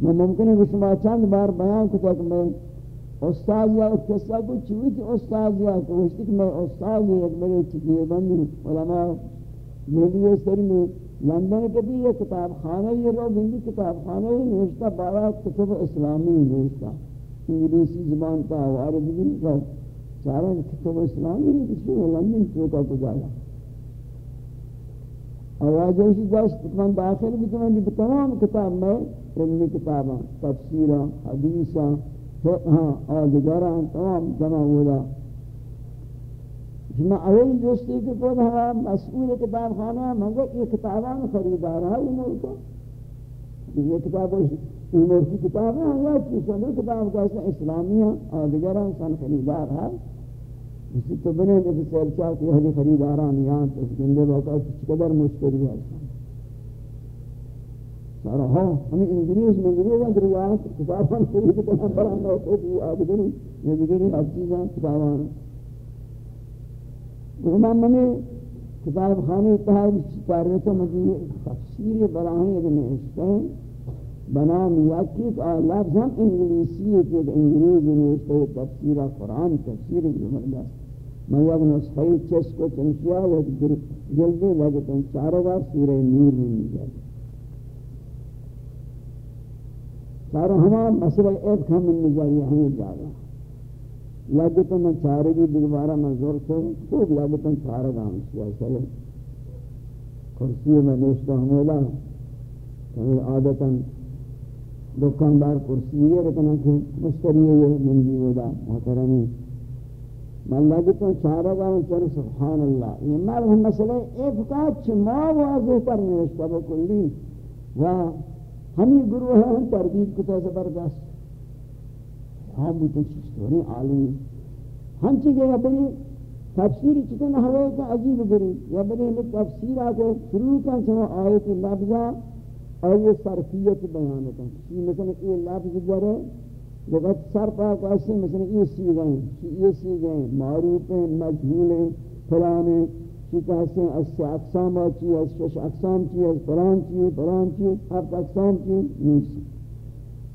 میں ممکن ہے بشما چند بار بیان کتا کہ میں استاد یا کسی کو چوی که استاد یا کو که من استاد ہوں یک بڑے چیزی بندی علماء میری سر میں لندن کے بھی یہ کتاب خانہ یہ رو بندی کتاب خانہ ہی نوشتا بارہ کتب اسلامی نوشتا انگلیسی زبان تا وارد بھی کا سارا کتب اسلامی ہی کسی لندن کیوں کا گزارا آوازہ اسی دست من داخل بھی تو میں تمام کتاب میں علمی کتاباں تفسیراں حدیثاں فقہاں آدگراں تمام جمع ہوگا جمع اول دوستی کے خود ہم مسئول کتاب خانہ مگر یہ کتاباں خریدار ہے یہ ملکہ یہ کتاب امور کی کتاب ہے یا چیزیں کتاب کا اسلامی ہے اور دیگر انسان خریدار ہے اسی تو بنے کہ سیر چاہ کہ اہل خریداران یہاں تو اس گندے وقت کچھ قدر مشکل ہے سارا ہاں ہمیں انگلیس میں انگلیس میں دریات کتابان سے خرید کرنا بڑا نہ ہو تو بھی آدگری یہ دیگری اب چیزاں کتابان امام میں کتاب خانے اتحاد چارے تو مجھے تفسیر براہیں اگر نوشتے ہیں بنام یکی کہ لفظ ہم انگلیسی ہے کہ انگریزی نوشتے تفسیر قرآن، تفسیر زبردست میں یک نسخی چس کو چنشیا و جلدی لگتا ہوں چاروں بار سورہ نور میں مل جائے۔ چاروں ہمارا مسئلہ ایک ہم ان نظریہ ہمیں جا رہا لگتا میں چارے کی دوبارہ میں زور سے، خوب لگتا چارہ گا ہم سیاسل کرسی میں نوشتا ہوں کہ عادتاً دکاندار کرسی یہ رکھنا کہ مشتری یہ منجی ودا محترمی۔ ماللہ کی تو چارہ گاہ چر سبحان اللہ۔ یہ مرح مسئلہ ایک کات چما واضح پر نوشتا بکلی۔ و ہمیں گروہ ہیں، ہم تردید کتا زبردست ہاں بوتن چیستوری عالمی ہم چکے یا بلی تفسیر چکن ہوئے کا عجیب گری یا بلی ہمیں تفسیر آکے شروع کا چما آیت لفظہ اور یہ صرفیت بیان ہوتا ہے مثلا یہ لفظ جرے وقت صرف آقا سے مثلا یہ سیغیں یہ سیغیں، معروف ہیں، مجھول ہیں، فلان ہیں کی کہتے ہیں اس سے اقسام آچی اس شش اقسام چی اس فلان چی فلان چی ہفت اقسام چی نیسی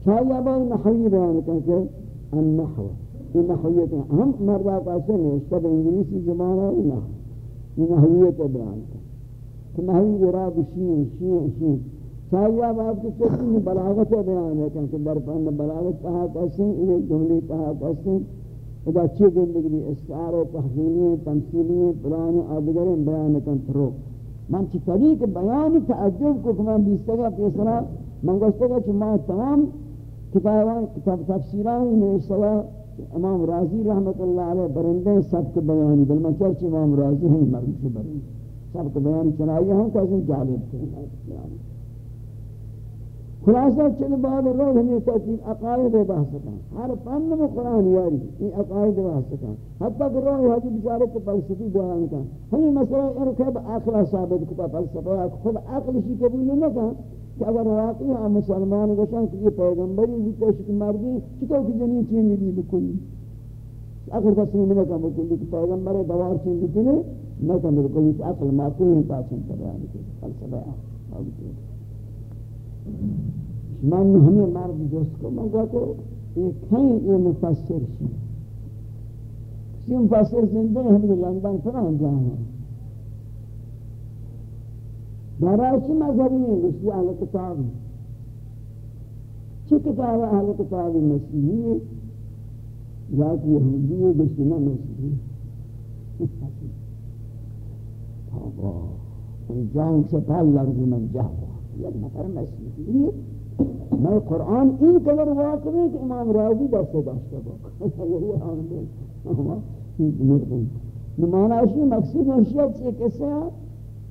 چاہیے اب نحوی بیان ہوتا ہے کہ النحو یہ نحویت ہے ہم مرد آقا سے نوشتہ انگلیسی زبان ہے نحو یہ نحویت بیان ہوتا کہ نحوی اراد شیئن شیئن شیئن چاہیے اب آپ کی چوکی بلاغت ہے بیان ہے کہ در فن بلاغت کہا کہتے ہیں یہ جملی کہا کہتے ہیں ادا اچھی زندگی استعار تحصیلی تمثیلی پران آدگر بیان کن ترو من چی طریق بیان تعجب کو کمان بیستے گا پیسرا، من گوشتے گا چی ما تمام کتابان، کتاب تفسیران نوشتے گا، امام راضی رحمت اللہ علیہ برندے سب بیانی بل من چرچ امام راضی ہیں مرمش برندے سب بیانی چنائی ہوں کیسے جالب تھے خلاصہ چل بعد روز ہمیں تحقیق عقائد بحث کن. ہر فن میں قرآن یاری یہ عقائد بحث کن. حتی کہ روز حجی بچارے کو فلسفی بیان کن. ہمیں مسئلہ ان کے عقل ثابت کتا فلسفہ خود عقل. شی قبول نہ کن کہ اگر واقعی ہم مسلمان گوشن کہ یہ پیغمبری بھی کوشش مردی، چطور کی جنین چین بھی بکلی اگر تسلیم نہ کن بکلی کہ پیغمبر دوار چین بکلی نہ کن بکلی عقل معقول ہیں تاچن تبیان کی فلسفہ آگے من ہمیں مرد دوست کو میں کہا کہ یہ کہیں یہ مفسر شی کسی مفسر زندہ ہے ہمیں لندن فران جانا ہے برای چی مذہبی ہیں اسی اہل کتاب؟ ہیں چی کتاب اہل کتاب مسیحی؟ ہے یا کہ یہودی ہے بسی نہ مسیحی. من جاؤں سے پال لرزی من جاؤں یک نفر مسیحی. میں قرآن این قدر واقعی ہے کہ امام راضی دستے دستے با نمانا اسی مقصود انشیت سے کسی ہے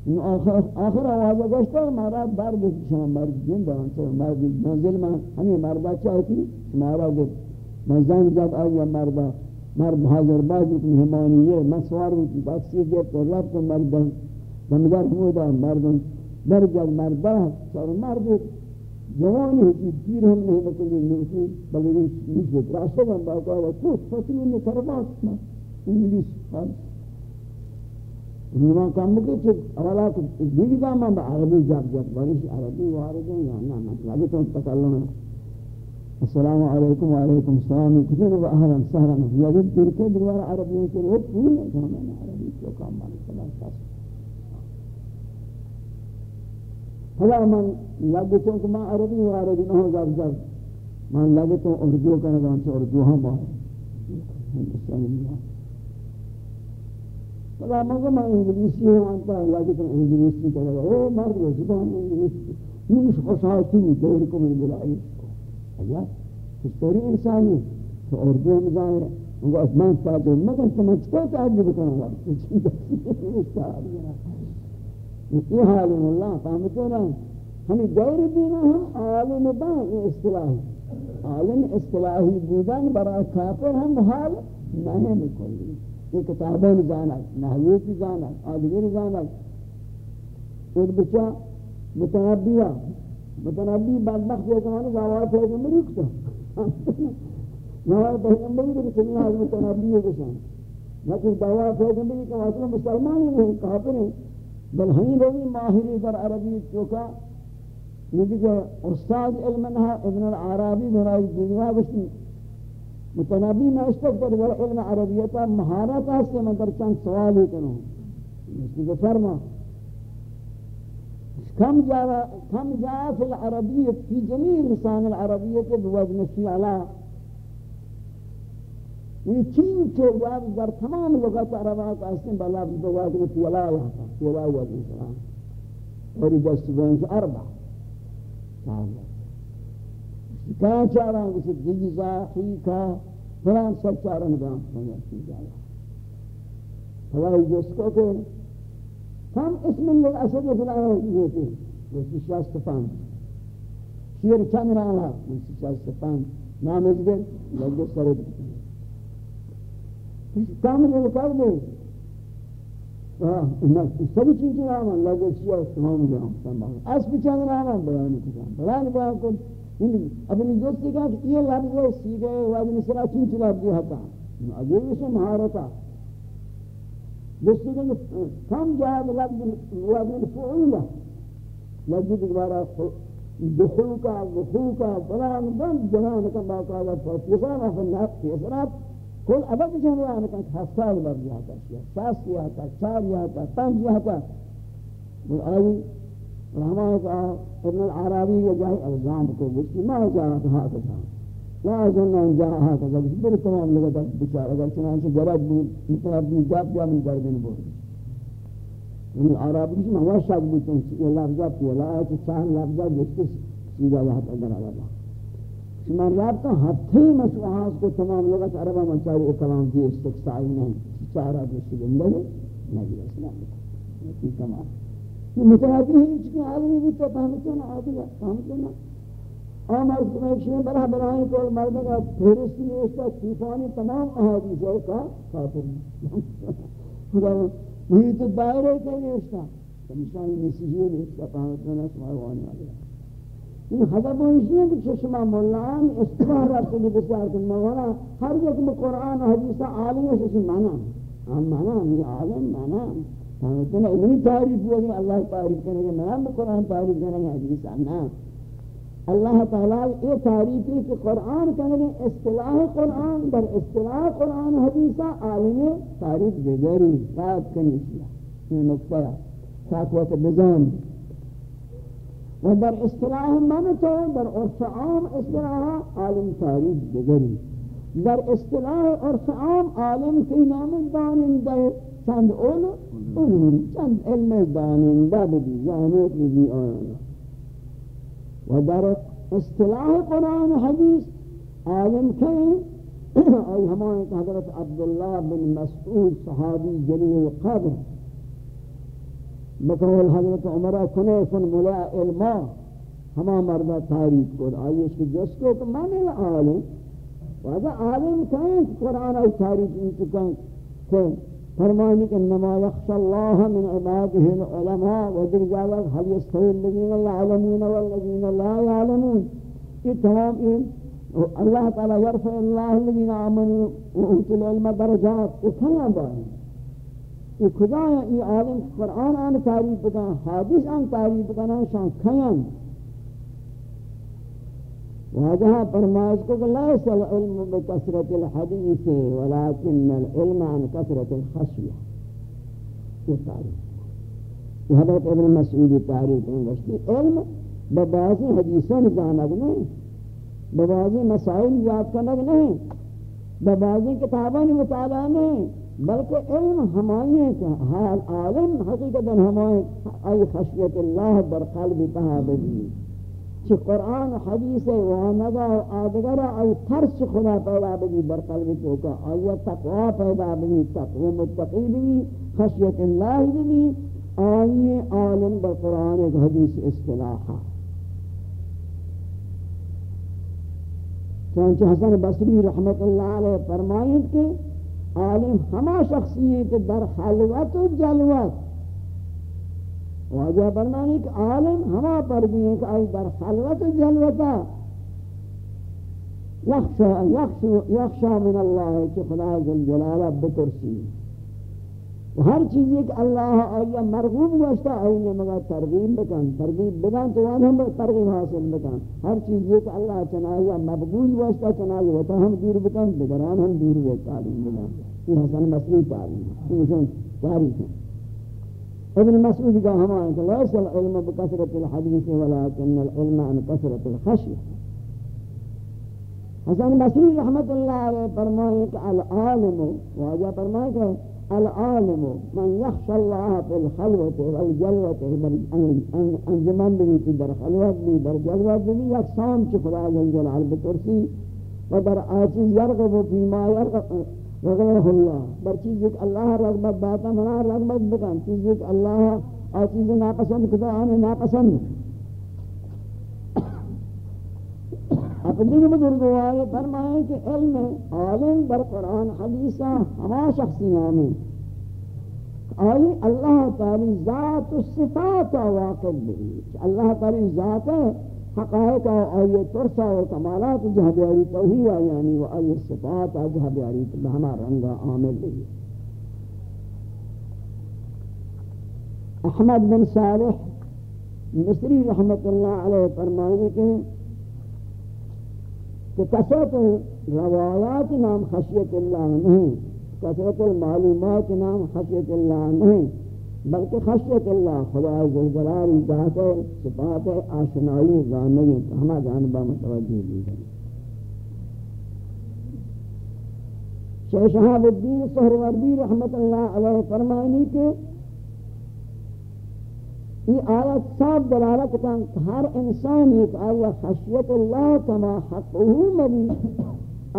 آخر, آخر آواز گوشتا ہے مارا برد شما مرد جن دارن تو مرد منزل من ہمیں مرد چاہتی مارا گفت. من زنگ جب آیا مرد مرد حاضر باز ایک مہمانیے من سوار ہوتی بسی جب تو رب کو مرد دمگر ہمو دا مردن در جب مرد برد سر مرد جوانی ہوتی پیر ہم نہیں بکلی نوشی بلکہ نوشی راستے میں باقا ہوا تو فتری میں کرباس میں انگلیس خالص نیمان کام بکی چھت اولا کو دیگی دا میں عربی جاب جاب بارش عربی وارد ہیں یا نا مطلب تو تکلم. السلام علیکم وعلیکم السلام. کتیر و اہلا سہلا یا جب ترکے دوارا عربی کے وہ پوری ہے کہ ہمیں عربی کیوں کام بانی سلام حالا من لگو لگتوں کہ میں عربی و عربی نہ ہو زب زب، من لگتوں اردو کرنے گا ہمچہ اردو ہم آئے ہندوستانی میں حالا من کہ میں انگلیسی ہوں انتا لگتوں انگلیسی کرنے گا او مرد و زبان انگلیسی. نیش خوشحاتی دور کو میں بلائی ایا کشتوری انسانی، تو اردو ہم ظاہر ہے ان کو اسمان تعجب مگر تمہیں چکو تعجب کرنے گا چیز ہے یہ عالم اللہ فهمتے نا۔ ہمیں دور دینا ہم عالم با یہ اصطلاحی۔ عالم اصطلاحی بودن برای کافر ہم حال نہیں مکلی یہ کتابوں جانا نحوی کی جانا، آدگر جانا۔ اور بچہ متنبیہ متنبی بدبخت یہ کہانی جواب پیغمبری کتا جواب پیغمبری کہ چنین حال متنبی ہے کسان لیکن جواب پیغمبری کہ اصلا مسلمان ہی نہیں کافر ہیں۔ بل ہمیں روی ماہری در عربی چوکا یہ کہ استاد علمنها ابن العربی برائی دنیا بشتی متنبی میں اشتر در علم عربیتا مہارت ہے میں در چند سوال ہی کروں اس کو فرما. كم جاء كم جاء في العربية في جميع لسان العربية بوزن الشيعة یہ چین تو باید در تمام لغت عربات هستیم به لفظ تو باید گفت ولا وحده ولا و بوسران ولی دست بینش أربع کہاں چاہ رہا ہوں اسے جیزا حیقہ فلان سب چاہ رہا ہوں فلان سب چاہ رہا ہوں جس کو کہ ہم اسم اللہ اسد فلان ہوئی تھی جس کی شاست فان شیر چند رہا ہوں جس کی شاست فان نام ازگر لگو سرد کامل یہ کر دے سبھی چیزیں آمان لگے چیئے تمام جاؤں اس بچان آمان بیانی کتان بیانی بیان کن اپنی دوستی کہا کہ یہ لفظ ہے سیدھے وزن سرا چین چلا بھی ہتا اگر اسے مہارتا دوستی کہا کہ کم جائے لفظ وزن فعولہ لفظ دوبارہ دخوکا دخوکا بلان بند جنان کم باقاعدہ فیسرانا فنات فیسرات کل ابد جہاں وہ ان کا ہفتال بر جہاں کا کیا پاس ہوا تھا چار ہوا تھا پانچ ہوا تھا وہ آئی رحمان کا ابن العربی یہ جاہی الزام کو بچی ما جاہاں کا تھا جاہاں لا اظن آن تھا هكذا بر تمام لگا بیچارہ اگر چنان سے جواب بھی اتنا بھی جواب بھی جام کر دینے بول ان عربی میں ہوا شک بھی تم یہ لفظ یہ کہ چاہ لفظ جس کی سیدھا یہاں پر درا شمان رب تو ہفتے مسوحاس کو تمام لغت عربہ منچاری اکلام کی استقصائی نہیں، چارہ دوسری گندگی نبی اسلام کی کمال۔ یہ مترادی ہے چکہ آدمی بھی تو پہمتے نا آدمی پہمتے نا۔ آمار سمیکشن برہ برائیں کو مردہ کا پھرستی نوشتا چیفانی تمام احادیث ہے کا کافر خدا محیط دائرے کے نوشتا کمیشانی نسیجی نوشتا پہمتے نا سماروانی آدمی این حضب و ایشی کہ چشمہ مولان استفاہ رفت بھی بسیار کن مولا ہر ایک میں قرآن و حدیث عالم ہے ششم مانا ہم مانا ہم عالم مانا سمجھتے ہیں تعریف ہوا کہ اللہ تعریف کرنے گے میں قرآن تعریف کرنے گے حدیث آنا اللہ تعالیٰ یہ تعریف ہے کہ قرآن کرنے گے اصطلاح قرآن در اصطلاح قرآن حدیثہ عالم تعریف دیگری رات کرنی چاہیے یہ نقطہ ساکوت بزان و در اصطلاح من تو در عرف عام اصطلاح عالم تعریف دیگری در اصطلاح عرف عام عالم کی نام دانندہ چند اول علوم چند علم داننده بدی جانوت بدی آیانا و در اصطلاح قرآن حدیث عالم کہیں ای کہ حضرت عبداللہ بن مسعود صحابی جلیل قدر بقول حضرت عمرہ کنیفن ملا علما ہما مردہ تاریخ کو آئیش کی جس کو کہ میں نے عالم. و اگر عالم کہیں قرآن ای تاریخ انتکن کہ فرمانی کہ انما یخش اللہ من عباده العلماء و در جاوز حل یستوی الذین یعلمون والذین لا یعلمون. یہ تمام اللہ تعالی یرفع اللہ الذین آمنوا و اوتوا العلم درجات. یہ کھانا باہر یہ خدا یہ عالم قرآن آن تعریف بکن، حادث آن تعریف بکن شان کھیان وهذا فرمائش کو کہ ليس العلم بكثرة الحديث ولكن العلم عن كثرة الخشية یہ تعریف یہ حضرت ابن مسعود تعریف ہیں علم ببعضی حدیثوں جانب نہیں ببعضی مسائل یاد کرنگ نہیں ببعضی کتابوں مطالعہ نہیں. بلکہ علم ہمائی ہے کہ حال عالم حقیقتا ہمائی ای خشیت اللہ در قلب تہا بگی کہ قرآن حدیث وانگا و آدگر ای ترس خدا پیدا بھی بر قلب تو کا ای تقوی پیدا بھی تقوی متقی بھی خشیت اللہ بھی آئی عالم بر قرآن ایک حدیث اصطلاحا۔ چونچہ حسن بصری رحمت اللہ علیہ فرمائیں کہ عالم ہما شخصی ہے کہ در حلوت و جلوت. واجہ برمانی کہ عالم ہما پر بھی ہیں کہ آئی در حلوت و جلوتا. یخشا یخشا من اللہ کہ خدا جل جلالہ بترسی ہر چیز ایک اللہ آیا مرغوب گوشتا آئینے مگا ترغیب بکن ترغیب بکن تو وہاں ہم ترغیب حاصل بکن۔ ہر چیز ایک اللہ چنایا مبغوز گوشتا چنایا وطا ہم دور بکن بگران ہم دور بکن تعلیم بکن۔ یہ حسن مسئلی تعلیم یہ تاریخ ہے۔ ابن مسعود کا ہمارے کہ لیس العلم بکثرت الحدیث ولكن العلم عن کثرت الخشیہ حسن بصری رحمت اللہ علیہ فرمائے کہ العالم واجہ فرمائے کہ العالم من يخشى الله في الخلوة والجلوة انجمن في در خلوة بي در جلوة بي يقسام چخدا جنجل على ترسی ودر در آتی يرغب فيما يرغب رغبه الله. بر چیزی الله رغبت باتا منا رغبت بقان چیزی الله آتی ناقصن كذا آنے ناقصن اپنی بزرگوار فرمائیں کہ علم عالم در قرآن حدیثہ ہما شخصی نامی آئی اللہ تعالی ذات و صفات واقف بھی اللہ تعالی ذات حقائق آئی ترسا و کمالات جہاں بیاری توحیہ یعنی و آئی صفات جہاں بیاری بہما رنگا عامل بھی احمد بن صالح مصری رحمت اللہ علیہ فرمائیں کہ کہ کثرت روایات نام خشیت اللہ نہیں، کثرت المعلومات نام خشیت اللہ نہیں، بلکہ خشیت اللہ خدا جلال ذات صفات آشنائی زانگی ہما جانبہ متوجہ دی ہے۔ شیخ شہاب الدین سہروردی رحمت اللہ علیہ فرمائنی کہ یہ آیت صاحب دلالت کن ہر انسان ایک آیا خشیت اللہ کما حقه مبی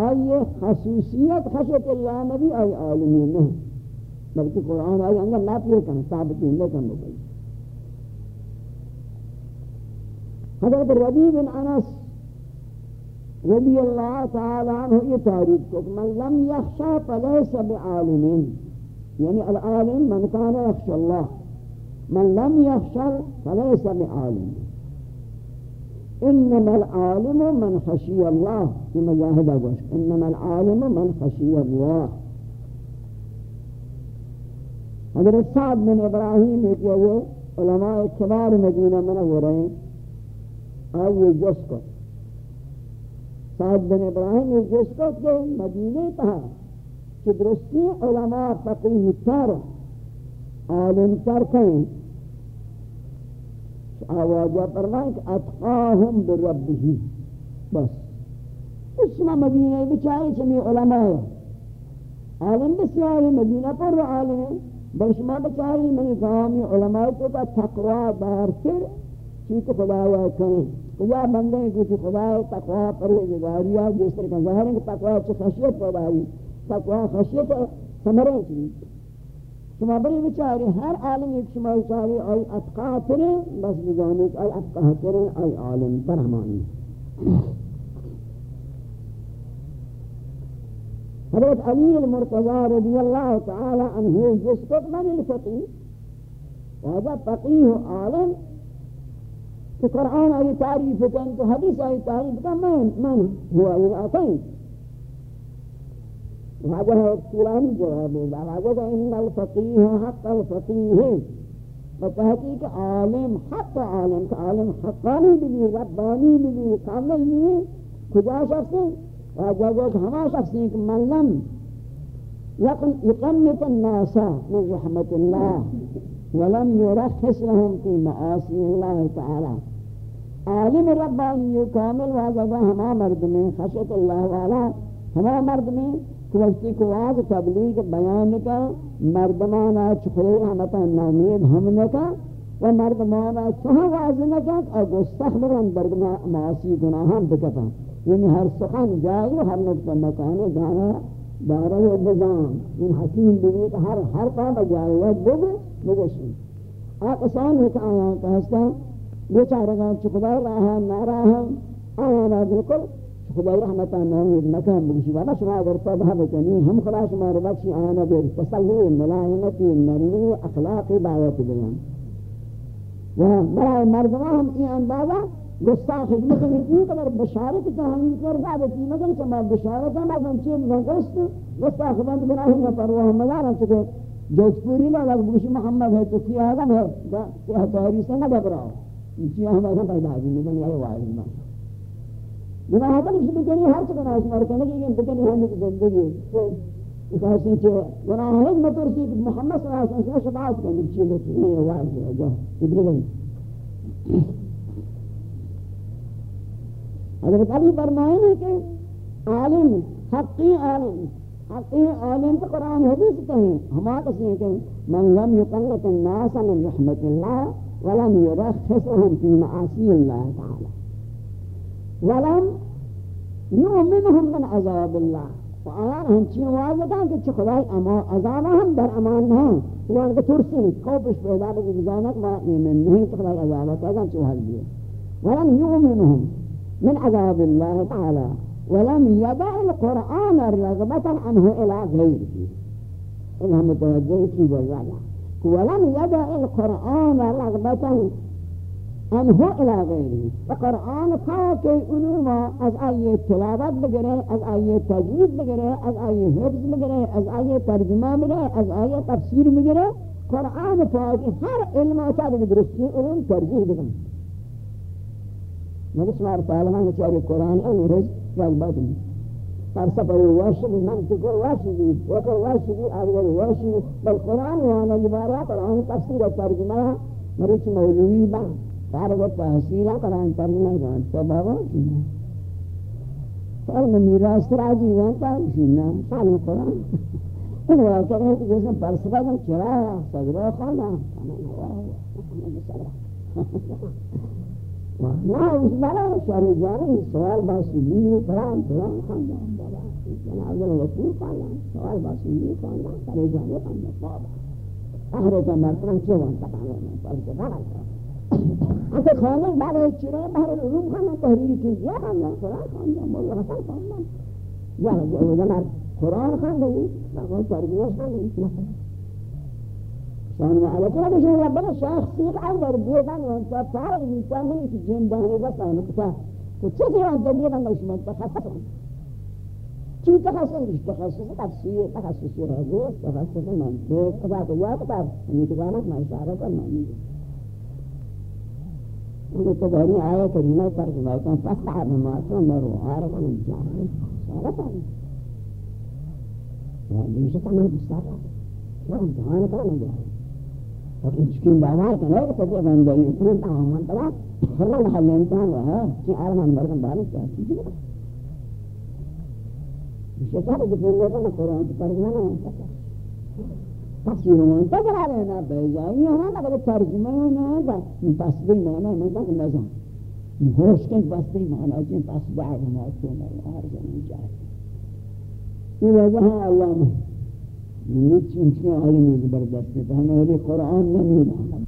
آئی خصوصیت خشیت اللہ نبی؟ آئی عالمی نہیں بلکہ قرآن آئی انگر لا پیے کن ثابتین لیکن بکئی حضرت ربی بن انس رضی اللہ تعالی عنہ یہ تعریف کو من لم یخشا فلیس بعالمین. یعنی العالم من کان یخشا اللہ. من لم يخشر فليس بعالم. انما العالم من خشي الله. في مجاهد ابوش انما العالم من خشي الله. حضرت سعد بن ابراہیم ایک وہ علماء کبار مدینہ منورہ ہیں آئیے جس کو. سعد بن ابراہیم ایک جس کو کہ مدینہ تھا کہ درستی علماء فقیہ تر عالم تر کہیں آواجہ فرمائیں کہ اتقاہم بربہی بس. اس میں مدینہ بچائی چمی علماء؟ عالم بسیاری مدینہ پر عالم. ہے بلشما بچاری منی قوامی علماء کو کا تقوی بار کر. چیت خدا ہوا کریں کجا بندے ہیں کچھ خدا تقوی پرہیزگاریہ جس طرح کا ظاہر ہے کہ تقوی چھ خشیت پیدا ہوئی تقوی خشیت سمرے چیز شما بری بچاری ہر عالم ایک شما بچاری آئی اتقا ترین بس بجانے کہ آئی اتقا ترین آئی عالم پر ہمانی حضرت علی المرتضی رضی اللہ تعالی عنہ جس کو من الفقی وہذا فقیہ عالم کہ قرآن آئی تعریف کن، تو حدیث آئی تعریف کن، من من ہوا یہ آتائیں وجه هو الكلام جواب وجه إن الفقيه حق الفقيه. بتحقیق عالم حق عالم که عالم حقانی بگی ربانی بگی کامل بگی کجا شخصی؟ و جواب همه شخصی که يقنط الناس من رحمة الله ولم يرخص لهم في معاصي الله تعالى عالم رباني كامل واجب هما مردمين خشية الله تعالى هما مردمين مرد وقتی کو آج تبلیغ بیان کا مردمانا چخری رحمتا نامید ہم نکا و مردمانا چوہ واضح نکا اور گستخ برن در معاصی گناہاں بکتا یعنی ہر سخن جائے ہر نکتہ مکانے جانا دارہ و بزان یعنی ان حکیم بلیت ہر ہر کام جائے و بگ بگشن آپ آسان ہے کہ آیا کہستا بیچارگا چکدہ رہا ناراہا آیا بالکل خدا رحمتا نامید مکان بگشی. و شما اگر توبه بکنی هم خلاص ما رو بخشی آنه بیر تسلی ملائمتی نرمی اخلاق دعوت بیان و برای مردمان هم این اندازه گستاخ بکنی این قدر بشارت که همین کار دعوتی مگر شما بشارت هم از چه نگست گستاخ بند گناه نفروه مدارن چکه جوزپوری میں الگ بوشی محمد ہے تو کیا آدم ہے تو ہتاری سے نہ گھبراؤ کیا ہمارا پیدا ہے دنیا واحد میں گناہ کا نہیں بکنی ہر چکن آس مار کرنے کی بکنی ہونے کی زندگی اس حسن چھے گناہ ہے مطور سی محمد صلی اللہ علیہ وسلم شفاعت کرنے کی چیز ہے یہ واحد ہے جا ادھر گئی حضرت علی فرمائے ہیں کہ عالم حقی عالم این عالم تو قرآن حدیث کہیں ہما کسی ہیں کہ من لم يقنط الناس من رحمت اللہ ولم يرخصهم في معاصی اللہ تعالی ولم يؤمنهم من عذاب اللہ و آیان ہنچین واضح کہاں کہ خدای عذاب در أمان نہیں وہ ان کو ترسی نہیں خوفش پیدا بکی جانک ما ایمن نہیں کہ خدای عذاب ہے حل دیئے ولم يؤمنهم من عذاب الله تعالى ولم يدع القرآن رغبة عنه إلى غيره إنها متوجه في بالرجع ولم يدع القرآن رغبة یعنی عنه إلى غيره القرآن فاكي علوما از آية تلاوات بگره از آية تجويد بگره از آية حفظ بگره از آية ترجمه بگره از آية تفسير بگره قرآن فاكي هر علم تابع درستی علوم ترجیح بگره نبسمار پہلوان چاری قرآن انگریز یک بات نہیں فلسفہ واشی بھی منطق واشی بھی وقت واشی بھی اول واشی بل قرآن وانا جبارا قرآن تفسیر ترجمہ مریچ مولوی با فارغ تحصیلہ قرآن ترجمہ قرآن تو بابا جی جنا فارغ میراث راجی وانتا جنا فارغ جی قرآن۔ ان واقع ہے کہ جیسے فلسفہ کا چرا ہے صدرہ خانا نا اس بارا شاری جانی سوال باسی لیو پران پران خاندان بابا جناب الوکیل خاندان سوال باسی لیو خاندان ساری جانی خاندان بابا۔ اہرے کا مرتبہ چوان تکانے میں پلکے مثل خانم برای چرا برای علوم خانم تحریر کیفیا خواندم قرآن خواندم مولا حسن خواندم یا در قرآن خواندم مقام تربیه خواندم سانو علیکم را بشین ربنا شخصی قرار داره بیدن و انتا فرق می‌کنم اونی که جندانه بسانو کتا تو چه دیوان تو بیدن نوش شما تخصص چی تخصص نیست تخصص تفسیر تخصص رازو تخصص منطق و بعد و بعد می‌توانم من شعر کنم وہ تو بہنی آیا کریمہ ترجمہ کن فسح بما تمر عارف الجاهل شارة يعني مش تعمل بالسارة وانت انا كان جاهل مسكين بابا كان لا تقول من بني يكون تمام من تمام فرنا نحل انسان وها في عالم من مركب بالك تصویر من تا برای نه بیزایی ها نه بگه ترجمه ها نه و این پس بی مانا من بگه نزان این کن پس بی مانا جن پس بعد ما تو مرد هر زمان جاید این وضع ها الله من نیچ این چون عالمی بردستی قرآن نمی‌دانم